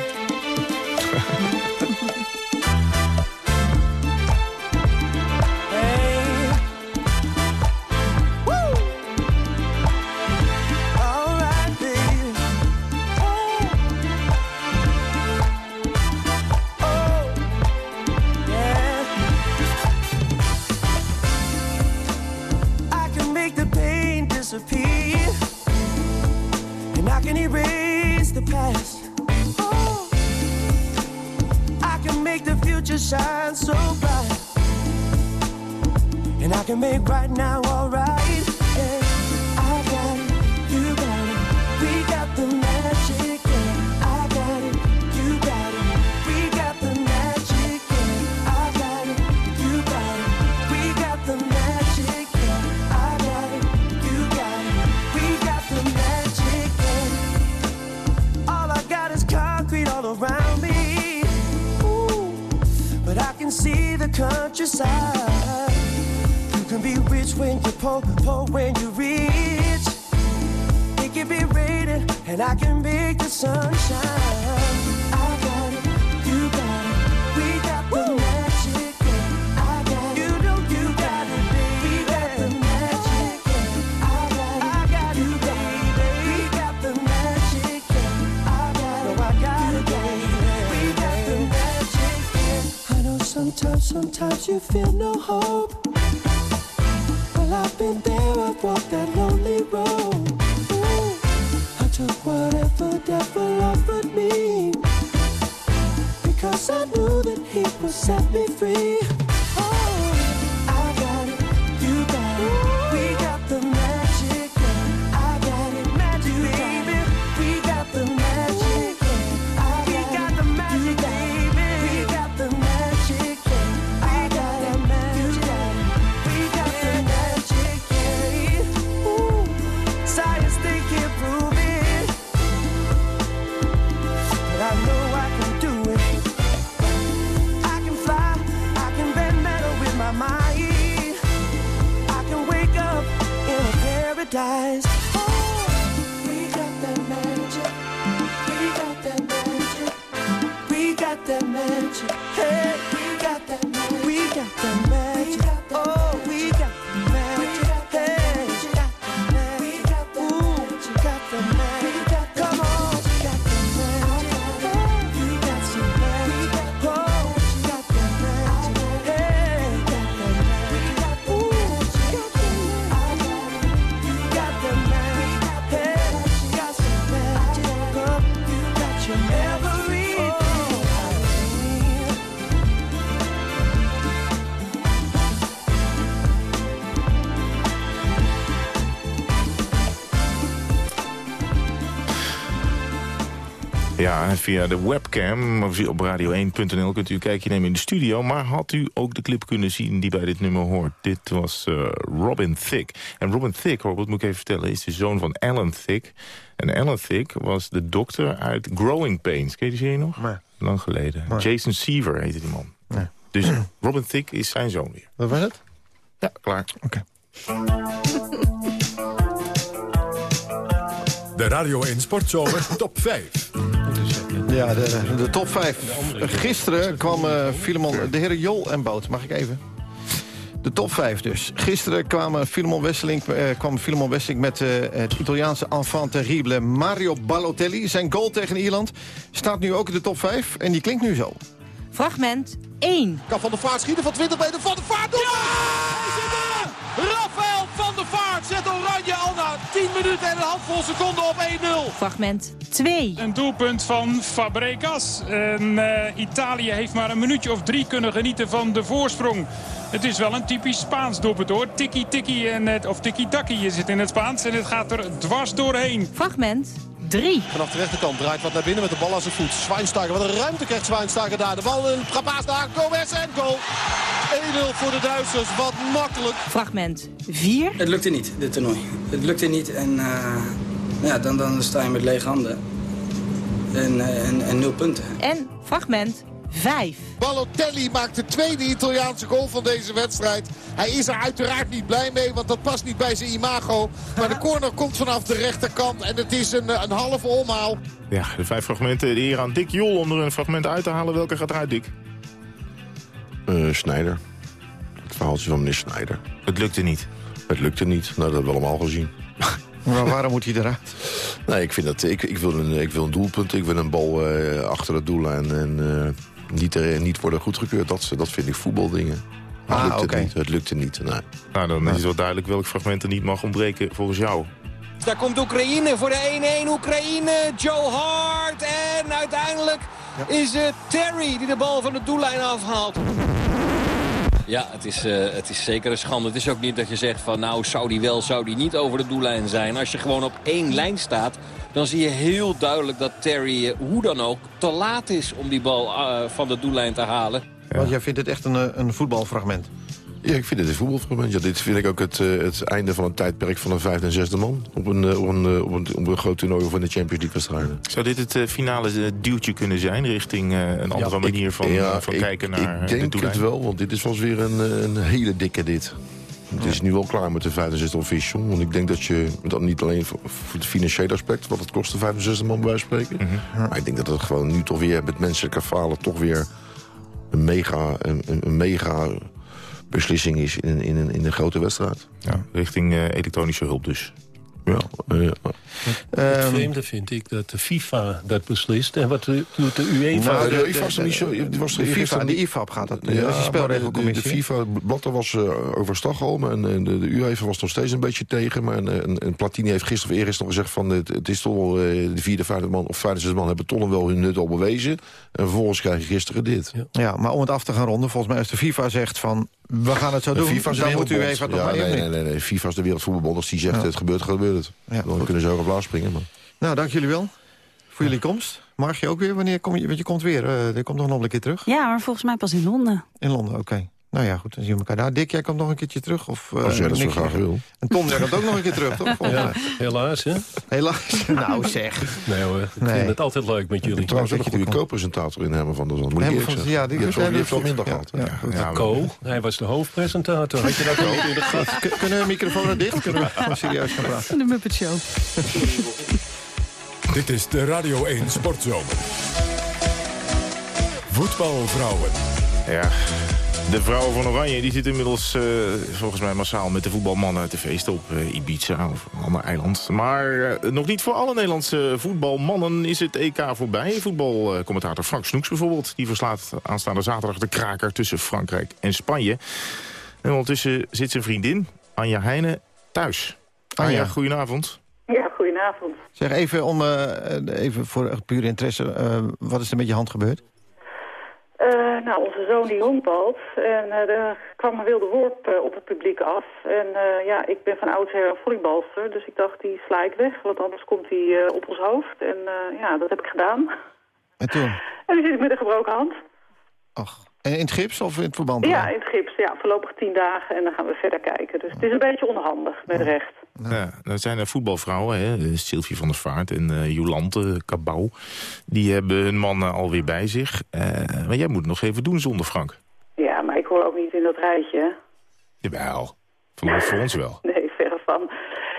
S3: Ja, via de webcam op radio1.nl kunt u een kijkje nemen in de studio. Maar had u ook de clip kunnen zien die bij dit nummer hoort? Dit was eh, Robin Thicke. En Robin Thicke, Robert, moet ik even vertellen, is de zoon van Alan Thicke. En Alan Thicke was de dokter uit Growing Pains. Ken je die serie nog?
S2: Nee.
S3: Lang geleden.
S2: Nee.
S3: Jason Seaver heette die man.
S2: Nee.
S3: Dus Robin Thicke is zijn zoon weer.
S2: Wat was het?
S3: Ja, klaar.
S2: Oké.
S1: De Radio 1 Sportzomer Top 5.
S2: Ja, de, de top 5. Gisteren kwam eh Filemon, de heren Jol en Boot. Mag ik even? De top 5 dus. Gisteren kwamen Filemon Wesseling, eh, kwam Filemon Wesseling met eh, het Italiaanse enfant terrible Mario Balotelli. Zijn goal tegen Ierland staat nu ook in de top 5 en die klinkt nu zo.
S19: Fragment 1.
S20: Kan Van der Vaart schieten van 20 meter. Van der Vaart doet het! Rafael van der Vaart zet Oranje al na 10 minuten en een handvol seconden op 1-0.
S19: Fragment 2.
S21: Een doelpunt van Fabregas. En, eh, Italië heeft maar een minuutje of drie kunnen genieten van de voorsprong. Het is wel een typisch Spaans doelpunt hoor. Tiki-tiki en het, of tiki-taki is het in het Spaans. En het gaat er dwars doorheen.
S19: Fragment 3.
S20: Vanaf de rechterkant draait wat naar binnen met de bal aan zijn voet. Zwijnsteiger, wat een ruimte krijgt Zwijnsteiger daar. De bal in Trapaas daar, Gomez en goal. 1-0 voor de Duitsers, wat makkelijk.
S19: Fragment 4.
S22: Het lukte niet, dit toernooi. Het lukte niet en eh, ja, dan, dan sta je met lege handen. En, eh, en, en nul punten.
S19: En fragment 5.
S20: Balotelli maakt de tweede Italiaanse goal van deze wedstrijd. Hij is er uiteraard niet blij mee, want dat past niet bij zijn imago. Maar de corner komt vanaf de rechterkant en het is een, een halve omhaal.
S3: Ja, de vijf fragmenten. Eer aan Dick Jol om er een fragment uit te halen. Welke gaat eruit, Dick?
S23: Eh Snijder. Het verhaaltje van meneer Snijder.
S3: Het lukte niet.
S23: Het lukte niet. Nou, dat hebben we allemaal gezien.
S2: Maar waarom moet hij eruit?
S23: Nee, ik, vind dat, ik, ik, wil een, ik wil een doelpunt. Ik wil een bal eh, achter het doel en, en eh, niet, er, niet worden goedgekeurd. Dat, dat vind ik voetbaldingen. Het
S2: Ah,
S23: lukte
S2: oké.
S23: niet. Het lukte niet. Nee.
S3: Nou, dan is het wel duidelijk welk fragment er niet mag ontbreken volgens jou.
S20: Daar komt Oekraïne voor de 1-1. Oekraïne, Joe Hart. En uiteindelijk is het Terry die de bal van de doellijn afhaalt.
S24: Ja, het is, eh, het is zeker een schande. Het is ook niet dat je zegt van nou zou die wel, zou die niet over de doellijn zijn. Als je gewoon op één lijn staat, dan zie je heel duidelijk dat Terry, eh, hoe dan ook, te laat is om die bal eh, van de doellijn te halen.
S2: Want jij vindt het echt een, een voetbalfragment.
S23: Ja, ik vind het een voetbalfragment. Ja, dit vind ik ook het, eh, het einde van het tijdperk van een vijfde en zesde man. Op een, eh, op een, eh, op een, op een groot toernooi van de Champions League wedstrijden.
S3: Zou dit het eh, finale duwtje kunnen zijn richting eh, een andere manier van, eh, van
S23: ik,
S3: kijken naar
S23: Ik
S3: de
S23: denk het wel, want dit is was weer een, een hele dikke dit. Het is nu wel klaar met de 65 official. Want ik denk dat je, dat niet alleen voor, voor het financiële aspect... wat het kost de 65 man bij spreken.
S3: Mhm.
S23: Maar ik denk dat het gewoon nu toch weer met menselijke falen... toch weer een mega, een, een- een mega beslissing is in, een- in, een, in een grote wedstrijd.
S3: Ja, richting eh, elektronische hulp dus.
S23: Ja, eh,
S14: Het vreemde vind ik dat de FIFA dat beslist. En wat doet de UEFA?
S23: Nou, de UEFA was er niet zo- die was
S2: de FIFA, de IFAB gaat dat.
S23: Ja,
S2: dat
S23: de,
S2: spelregelcommissie.
S23: de FIFA, Blatter was uh, over Stockholm en, en de, de UEFA was nog steeds een beetje tegen. Maar en, en, en Platini heeft gisteren of eergisteren nog gezegd van het, het is toch wel, eh, de vierde, vijfde man of vijfde, zesde man hebben toch wel hun nut al bewezen. En vervolgens krijg je gisteren dit.
S2: Ja, maar om het af te gaan ronden, volgens mij als de FIFA zegt van... we gaan het zo doen,
S23: FIFA is de
S2: dan moet u even
S23: ja,
S2: maar
S23: nee, nee, nee, nee. FIFA is de wereldvoetbalbond. Als die zegt
S2: Ja.
S23: het gebeurt, gebeurt het.
S2: Ja,
S23: dan kunnen ze ook op laag springen. Maar.
S2: Nou, dank jullie wel voor jullie komst. Mag je ook weer? Wanneer kom je? Want je komt weer. eh je komt nog een keer terug.
S13: Ja, maar volgens mij pas in Londen.
S2: In Londen, oké. Nou ja, goed, dan zien we elkaar daar. Dick, jij komt nog een keertje terug? Of, eh,
S23: Als jij dat zo
S2: Nick?
S23: graag wil.
S2: En Tom, jij komt ook nog een keer terug, toch? Volgens
S14: Ja, helaas, hè?
S2: Helaas. Nou, zeg.
S14: Nee hoor, ik
S2: Nee.
S14: vind het altijd leuk met jullie.
S23: Trouwens ook een goede co-presentator in Herman van der Zand. Moet ik
S2: van- ja, die-
S23: die, heeft wel-
S2: ja,
S23: die heeft wel
S2: dat-
S23: minder
S2: ja,
S23: gehad.
S2: ja.
S14: De Co, hij was de hoofdpresentator. Had je dat ook in de gaten?
S2: K- Kunnen we de microfoon dicht? Kunnen we gewoon serieus gaan praten?
S13: De Muppet Show.
S1: Dit is de Radio 1 Sportzomer. Voetbalvrouwen.
S3: Ja, de vrouwen van Oranje die zitten inmiddels eh, volgens mij massaal met de voetbalmannen te feesten op eh, Ibiza of een ander eiland. Maar eh, nog niet voor alle Nederlandse voetbalmannen is het EK voorbij. Voetbalcommentator Frank Snoeks bijvoorbeeld, die verslaat aanstaande zaterdag de kraker tussen Frankrijk en Spanje. En ondertussen zit zijn vriendin Anja Heijnen thuis. Anja,
S2: Anja.
S3: goedenavond.
S25: Ja, goedenavond.
S2: Zeg even, om, eh, even voor puur interesse, eh, wat is er met je hand gebeurd?
S25: Eh, nou, onze zoon die honkbalt. En eh, er kwam een wilde worp eh, op het publiek af. En ja, ik ben van oudsher een volleybalster. Dus ik dacht, die sla ik weg. Want anders komt hij eh, op ons hoofd. En ja, dat heb ik gedaan.
S2: En toen?
S25: En nu zit ik met een gebroken hand.
S2: En in het gips of in het verband?
S25: Ja, in het gips. Ja, voorlopig tien dagen. En dan gaan we verder kijken. Dus het is een beetje onhandig met recht.
S3: Ja, dat zijn er voetbalvrouwen, hè? eh, Sylvie van der Vaart en eh Jolante Cabau. Die hebben hun mannen alweer bij zich. Eh, maar jij moet het nog even doen zonder Frank.
S25: Ja, maar ik hoor ook niet in dat rijtje.
S3: Jawel, voor, voor ons wel.
S25: Nee, verre van.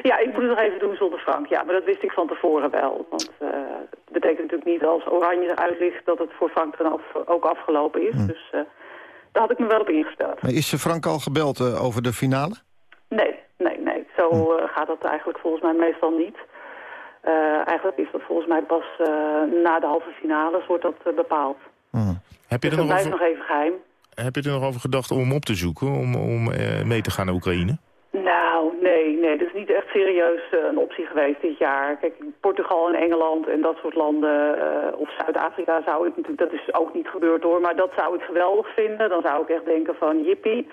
S25: Ja, ik moet het nog even doen zonder Frank. Ja, maar dat wist ik van tevoren wel. Want eh, het betekent natuurlijk niet als Oranje eruit ligt... dat het voor Frank dan af- ook afgelopen is. Dus eh, daar had ik me wel op ingesteld.
S2: Maar is Frank al gebeld eh, over de finale?
S25: Nee, nee, nee. Zo eh, gaat dat eigenlijk volgens mij meestal niet. Eh, eigenlijk is dat volgens mij pas eh, na de halve finales wordt dat bepaald.
S3: Heb je,
S25: Dus
S3: er
S25: dat
S3: nog
S25: blijft
S3: over,
S25: nog even geheim.
S3: heb je er nog over gedacht om hem op te zoeken? Om, om mee te gaan naar Oekraïne?
S25: Nou, nee, nee, dat is niet echt serieus een optie geweest dit jaar. Kijk, Portugal en Engeland en dat soort landen, of Zuid-Afrika zou ik natuurlijk, dat is ook niet gebeurd hoor, maar dat zou ik geweldig vinden. Dan zou ik echt denken van jippie.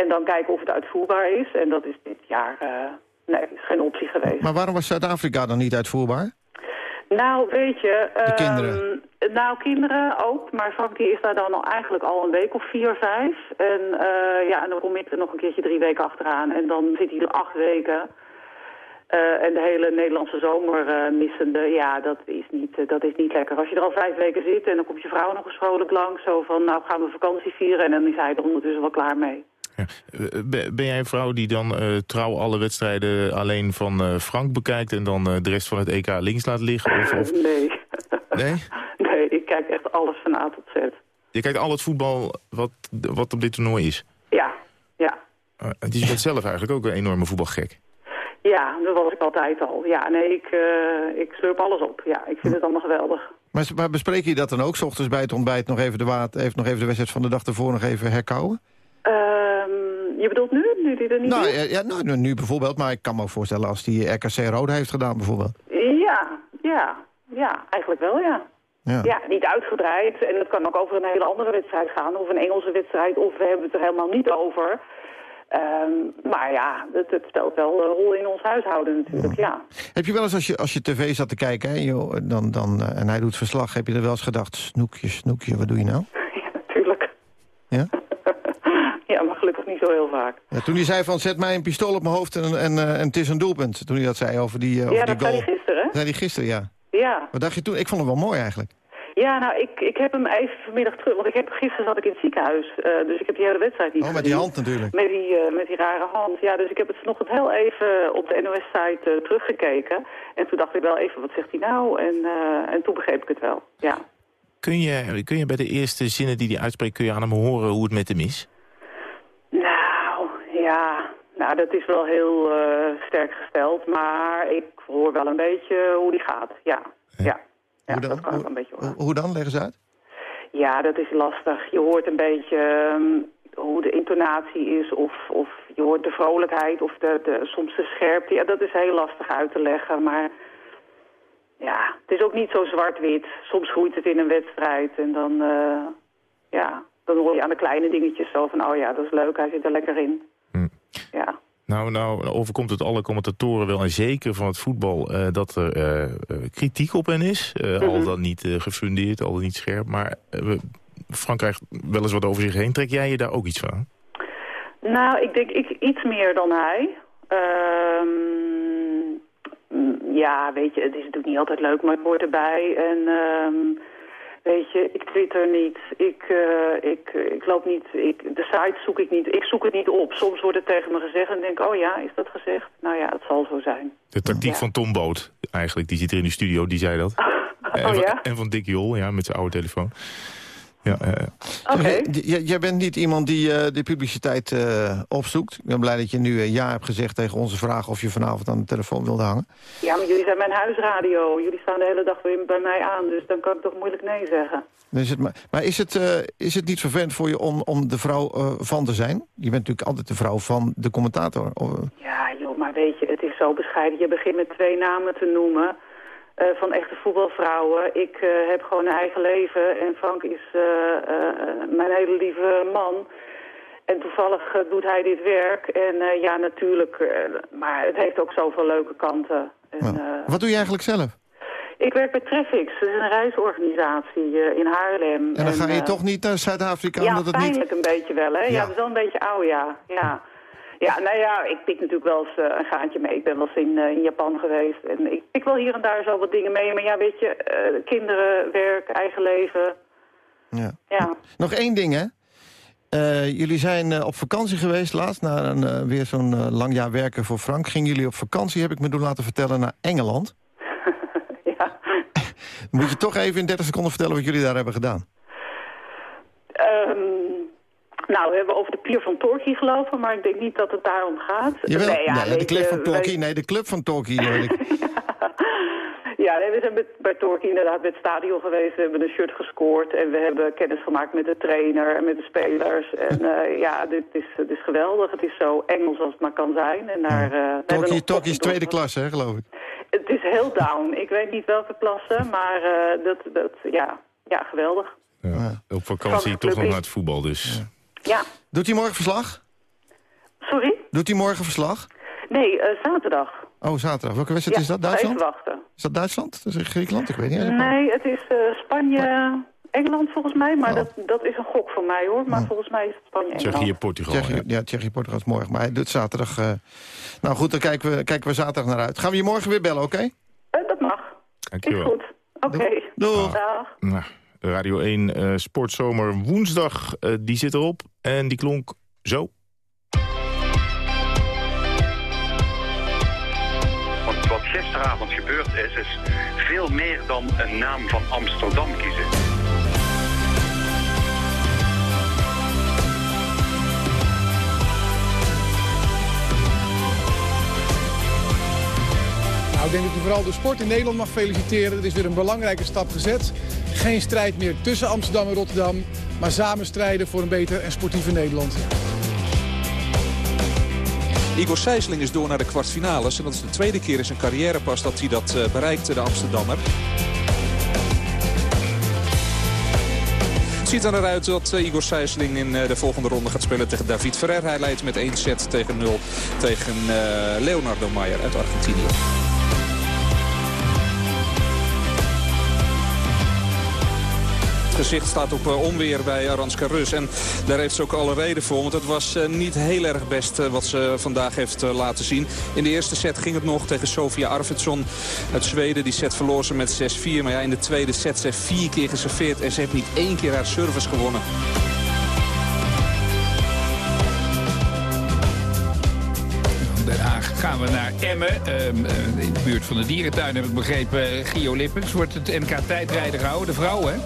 S25: En dan kijken of het uitvoerbaar is. En dat is dit jaar, eh, nee, is geen optie geweest.
S2: Maar waarom was Zuid-Afrika dan niet uitvoerbaar?
S25: Nou, weet je...
S2: De
S25: ehm,
S2: kinderen.
S25: Nou, kinderen ook. Maar Frank die is daar dan al eigenlijk al een week of vier, vijf. En eh, ja, en dan kom ik er nog een keertje drie weken achteraan. En dan zit hij er acht weken. Eh, en de hele Nederlandse zomer eh, missende, ja, dat is, niet, dat is niet lekker. Als je er al vijf weken zit en dan komt je vrouw nog eens vrolijk langs... zo van, nou gaan we vakantie vieren en dan is hij er ondertussen wel klaar mee.
S3: Eh, ben jij een vrouw die dan eh, trouw alle wedstrijden alleen van eh, Frank bekijkt... en dan eh, de rest van het EK links laat liggen? Of, of...
S25: Nee.
S3: Nee?
S25: Nee, ik kijk echt alles van A tot Z.
S3: Je kijkt al het voetbal wat, wat op dit toernooi is.
S25: Ja, ja.
S3: Uh, je bent zelf eigenlijk ook een enorme voetbalgek.
S25: Ja, dat was ik altijd al. Ja, nee, ik, eh, ik slurp alles op. Ja, ik vind het allemaal geweldig.
S2: Maar, maar bespreek je dat dan ook? 's ochtends bij het ontbijt nog even de, waard, heeft nog even de wedstrijd van de dag ervoor nog even herkouwen?
S25: Ehm, je bedoelt nu, nu die er niet
S2: Nou,
S25: is?
S2: ja, ja, nou, nu bijvoorbeeld, maar ik kan me ook voorstellen als die RKC Rode heeft gedaan bijvoorbeeld.
S25: Ja, ja, ja, eigenlijk wel, ja.
S2: Ja.
S25: Ja, niet uitgebreid. En het kan ook over een hele andere wedstrijd gaan. Of een Engelse wedstrijd. Of we hebben het er helemaal niet over. Ehm, maar ja, het, het speelt wel een rol in ons huishouden natuurlijk, ja.
S2: Heb je wel eens als je, als je tv zat te kijken hè, joh, dan, dan, eh, en hij doet verslag, heb je er wel eens gedacht, snoekje, snoekje, wat doe je nou?
S25: Natuurlijk.
S2: Ja?
S25: Ja, maar gelukkig niet zo heel vaak.
S2: Ja, toen hij zei van zet mij een pistool op mijn hoofd en, en, eh, en het is een doelpunt. Toen hij dat zei over die, eh, over
S25: Ja,
S2: die
S25: dat zei
S2: goal.
S25: hij gisteren, hè?
S2: zei hij gisteren, ja.
S25: Ja.
S2: Wat dacht je toen? Ik vond het wel mooi eigenlijk.
S25: Ja, nou, ik, ik heb hem even vanmiddag terug. Want ik heb, gisteren zat ik in het ziekenhuis. eh, dus ik heb die hele wedstrijd niet
S2: Oh, met die hand natuurlijk.
S25: Met die, eh, met die rare hand. Ja, dus ik heb het vanochtend heel even op de NOS-site eh, teruggekeken. En toen dacht ik wel even, wat zegt hij nou? En, eh, en toen begreep ik het wel, ja.
S3: Kun je, kun je bij de eerste zinnen die hij uitspreekt... kun je aan hem horen hoe het met hem is?
S25: Nou, ja, nou, dat is wel heel eh, sterk gesteld. Maar ik hoor wel een beetje hoe die gaat, ja. Ja, ja dat kan ik wel een beetje horen.
S2: Hoe, hoe dan? Leg eens uit.
S25: Ja, dat is lastig. Je hoort een beetje ehm, hoe de intonatie is of, of je hoort de vrolijkheid of de, de, soms de scherpte. Ja, dat is heel lastig uit te leggen, maar ja, het is ook niet zo zwart-wit. Soms groeit het in een wedstrijd en dan, eh, ja, dan hoor je aan de kleine dingetjes zo van, oh ja, dat is leuk, hij zit er lekker in. Ja.
S3: Nou, nou overkomt het alle commentatoren wel, en zeker van het voetbal... eh, dat er eh, eh, kritiek op hen is. Eh, Al
S25: Mhm.
S3: dan niet gefundeerd, al dan niet scherp. Maar Frank krijgt wel eens wat over zich heen. Trek jij je daar ook iets van?
S25: Nou, ik denk ik, iets meer dan hij. Ehm, mm, ja, weet je, het is natuurlijk niet altijd leuk, maar ik hoort erbij. En ehm, weet je, ik twitter niet, ik, eh, ik, ik loop niet, ik, de site zoek ik niet, ik zoek het niet op. Soms wordt het tegen me gezegd en denk ik, oh ja, is dat gezegd? Nou ja, het zal zo zijn.
S3: De tactiek van Tom Boot, eigenlijk, die zit er in de studio, die zei dat. en,
S25: oh
S3: van,
S25: ja?
S3: en van Dick Jol, ja, met zijn oude telefoon. Ja, eh,
S2: Zeg, j- j- jij bent niet iemand die eh, de publiciteit eh, opzoekt. Ik ben blij dat je nu ja hebt gezegd tegen onze vraag... of je vanavond aan de telefoon wilde hangen.
S25: Ja, maar jullie zijn mijn huisradio. Jullie staan de hele dag weer bij mij aan, dus dan kan ik toch moeilijk nee zeggen.
S2: Is het maar maar is, het, eh, is het niet vervelend voor je om, om de vrouw eh, van te zijn? Je bent natuurlijk altijd de vrouw van de commentator. Of,
S25: Ja, joh, maar weet je, het is zo bescheiden. Je begint met twee namen te noemen. Eh, van echte voetbalvrouwen. Ik eh, heb gewoon een eigen leven en Frank is eh, mijn hele lieve man. En toevallig doet hij dit werk. En ja, natuurlijk, maar het heeft ook zoveel leuke kanten. En,
S2: Wat doe je eigenlijk zelf?
S25: ik werk bij Treffix, dat is een reisorganisatie in Haarlem.
S2: En dan ga je toch niet naar Zuid-Afrika
S25: ja,
S2: omdat het niet...
S25: pijnlijk een beetje wel, hè? Ja,
S2: Ja.
S25: dat is wel een beetje oud, ja. ja. Ja, nou ja, ik pik natuurlijk wel eens eh, een gaatje mee. Ik ben wel eens in, eh, in Japan geweest. En ik pik wel hier en daar zo wat dingen mee. Maar ja, weet je, eh, kinderen, werk, eigen leven.
S2: Ja.
S25: Ja.
S2: Nog één ding, hè? Jullie zijn op vakantie geweest laatst, na een, weer zo'n lang jaar werken voor Frank. Gingen jullie op vakantie, heb ik me doen laten vertellen, naar Engeland. Moet je toch even in 30 seconden vertellen wat jullie daar hebben gedaan?
S25: Ehm, nou, we hebben over de pier van Torquay gelopen, maar ik denk niet dat het daarom gaat.
S2: Jawel,
S25: Nee, ja,
S2: nee, de
S25: je,
S2: van Torquay, nee, de club van Torquay. eh.
S25: Ja, nee, we zijn met, bij Torquay inderdaad bij het stadion geweest. We hebben een shirt gescoord en we hebben kennis gemaakt met de trainer en met de spelers. En eh, ja, dit is, dit is geweldig. Het is zo Engels als het maar kan zijn. En daar, eh,
S2: Torquay, is tweede klasse, hè, geloof ik.
S25: Het is heel down. Ik weet niet welke klasse, maar eh, dat, dat, ja, ja, geweldig.
S3: Op vakantie toch nog
S25: Club
S3: naar het voetbal dus.
S25: Ja,
S2: Doet hij morgen verslag?
S25: sorry?
S2: Doet hij morgen verslag?
S25: Nee, eh, zaterdag.
S2: Oh, zaterdag. Welke wedstrijd
S25: Ja,
S2: is dat? Duitsland?
S25: Even wachten.
S2: Is dat Duitsland? Dat is Griekenland? Ik weet niet.
S25: Nee, het is eh, Spanje, Engeland volgens mij. Maar dat, dat is een gok van mij hoor. Maar volgens mij is het Spanje, Engeland.
S2: Tsjechië, Portugal. ja, Tsjechië, Portugal is morgen. Maar hij doet zaterdag... eh, Nou goed, dan kijken we, kijken we zaterdag naar uit. Gaan we je morgen weer bellen, oké?
S25: Eh, dat mag.
S3: Dankjewel.
S25: Is goed. Oké.
S2: Doeg.
S25: Dag.
S3: Radio 1 eh, Sportzomer woensdag, eh, die zit erop. En die klonk zo.
S26: Want wat gisteravond gebeurd is, is veel meer dan een naam van Amsterdam kiezen.
S27: Vooral de sport in Nederland mag feliciteren. Het is weer een belangrijke stap gezet. Geen strijd meer tussen Amsterdam en Rotterdam, maar samen strijden voor een beter en sportiever Nederland.
S28: Igor Sijsling is door naar de kwartfinales. En dat is de tweede keer in zijn carrière pas dat hij dat eh, bereikt, de Amsterdammer. Het ziet er uit dat eh, Igor Sijsling in eh, de volgende ronde gaat spelen tegen David Ferrer. Hij leidt met 1 set tegen 0 tegen Leonardo Maier uit Argentinië. Gezicht staat op eh, onweer bij Aranska Rus. En daar heeft ze ook alle reden voor. Want het was eh, niet heel erg best eh, wat ze vandaag heeft laten zien. In de eerste set ging het nog tegen Sofia Arvidsson uit Zweden. Die set verloor ze met 6-4. Maar ja, in de tweede set ze vier keer geserveerd. En ze heeft niet één keer haar service gewonnen.
S29: Gaan we naar Emmen. Ehm, eh, in de buurt van de dierentuin heb ik begrepen. Gio Lippens wordt het NK tijdrijden gehouden. De vrouwen, hè?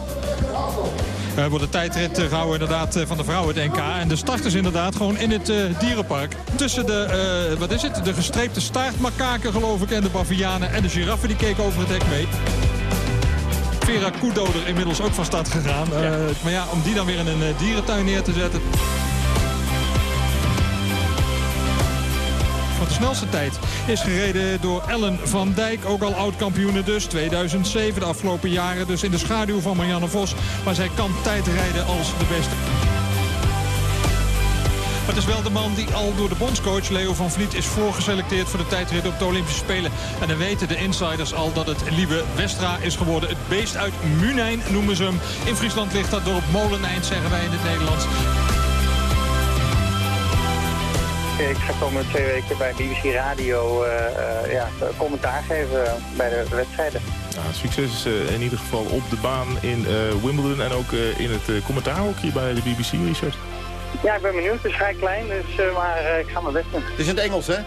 S21: Er wordt de tijdrit eh, gehouden inderdaad eh, van de vrouwen het NK. En de start is inderdaad gewoon in het eh, dierenpark. Tussen de, eh, wat is het, de gestreepte staartmakaken geloof ik en de bavianen en de giraffen die keken over het hek mee. Vera Koedoder inmiddels ook van start gegaan. Eh, maar ja, om die dan weer in een eh, dierentuin neer te zetten... de snelste tijd is gereden door Ellen van Dijk. Ook al oud-kampioene dus. 2007, de afgelopen jaren. Dus in de schaduw van Marianne Vos. Maar zij kan tijd rijden als de beste. Maar het is wel de man die al door de bondscoach Leo van Vliet is voorgeselecteerd voor de tijdrit op de Olympische Spelen. En dan weten de insiders al dat het Lieve Westra is geworden. Het beest uit Munijn noemen ze hem. In Friesland ligt dat dorp Moleneind, zeggen wij in het Nederlands.
S11: Ik ga komende twee weken bij BBC Radio eh, eh, ja, commentaar geven bij de wedstrijden.
S3: Ja, succes eh, in ieder geval op de baan in eh, Wimbledon. En ook eh, in het uh, commentaarhokje bij de BBC, Richard.
S11: Ja, ik ben benieuwd. Het is vrij klein, dus, uh, maar uh, ik ga mijn best doen.
S2: Het is in het Engels, hè?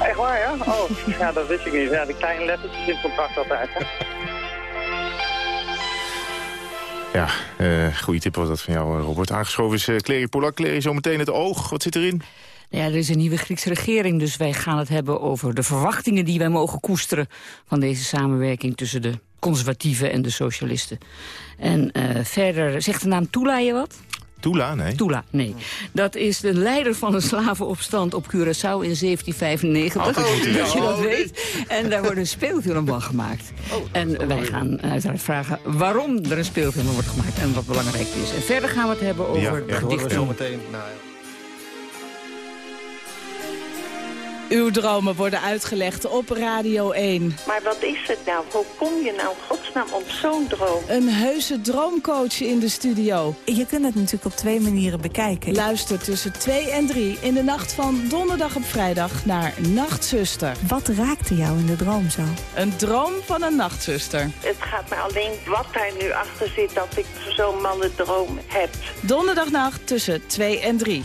S11: Echt waar, ja? Oh, ja, dat wist ik niet. Ja, de kleine lettertjes in contract altijd. Hè?
S3: Ja, uh, goede tip was dat van jou, Robert. Aangeschoven is uh, Clary Polak. Clary, zometeen het oog. Wat zit erin?
S30: Ja, er is een nieuwe Griekse regering, dus wij gaan het hebben over de verwachtingen die wij mogen koesteren van deze samenwerking tussen de conservatieven en de socialisten. En verder, zegt de naam Toula je wat?
S3: Tula, nee.
S30: Tula, nee. Dat is de leider van een slavenopstand op Curaçao in 1795.
S3: Altijd goed te
S30: dat je dat weet. En daar wordt een speelfilm van gemaakt. En wij gaan uiteraard vragen waarom er een speelfilm van wordt gemaakt... en wat belangrijk is. En verder gaan we het hebben over
S2: Ja, ja, dat horen
S31: Uw dromen worden uitgelegd op Radio 1.
S32: Maar wat is het nou? Hoe kom je nou godsnaam op zo'n droom?
S31: Een heuse droomcoach in de studio.
S19: Je kunt het natuurlijk op twee manieren bekijken.
S31: Luister tussen 2 en 3 in de nacht van donderdag op vrijdag naar Nachtzuster.
S19: Wat raakte jou in de droom zo?
S31: Een droom van een nachtzuster.
S32: Het gaat mij alleen wat daar nu achter zit dat ik zo'n malle droom heb.
S31: Donderdagnacht tussen 2 en 3.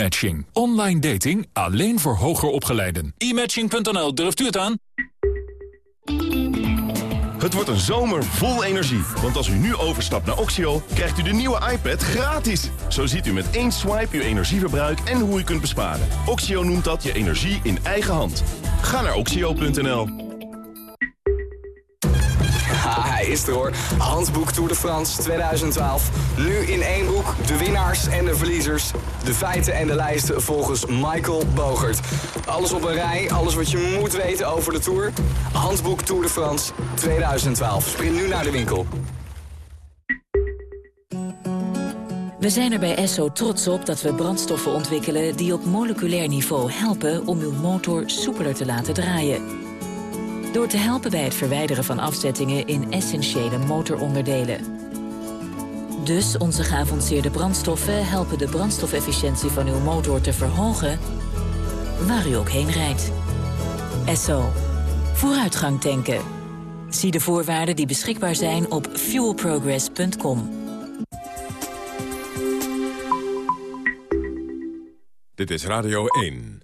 S1: E-matching. Online dating alleen voor hoger opgeleiden. E-matching.nl, durft u het aan?
S33: Het wordt een zomer vol energie. Want als u nu overstapt naar Oxio, krijgt u de nieuwe iPad gratis. Zo ziet u met één swipe uw energieverbruik en hoe u kunt besparen. Oxio noemt dat je energie in eigen hand. Ga naar oxio.nl.
S34: Is er hoor. Handboek Tour de France 2012. Nu in één boek de winnaars en de verliezers. De feiten en de lijsten volgens Michael Bogert. Alles op een rij, alles wat je moet weten over de Tour. Handboek Tour de France 2012. Sprint nu naar de winkel.
S35: We zijn er bij Esso trots op dat we brandstoffen ontwikkelen... die op moleculair niveau helpen om uw motor soepeler te laten draaien. Door te helpen bij het verwijderen van afzettingen in essentiële motoronderdelen. Dus onze geavanceerde brandstoffen helpen de brandstofefficiëntie van uw motor te verhogen... waar u ook heen rijdt. Esso. Vooruitgang tanken. Zie de voorwaarden die beschikbaar zijn op fuelprogress.com.
S36: Dit is Radio 1.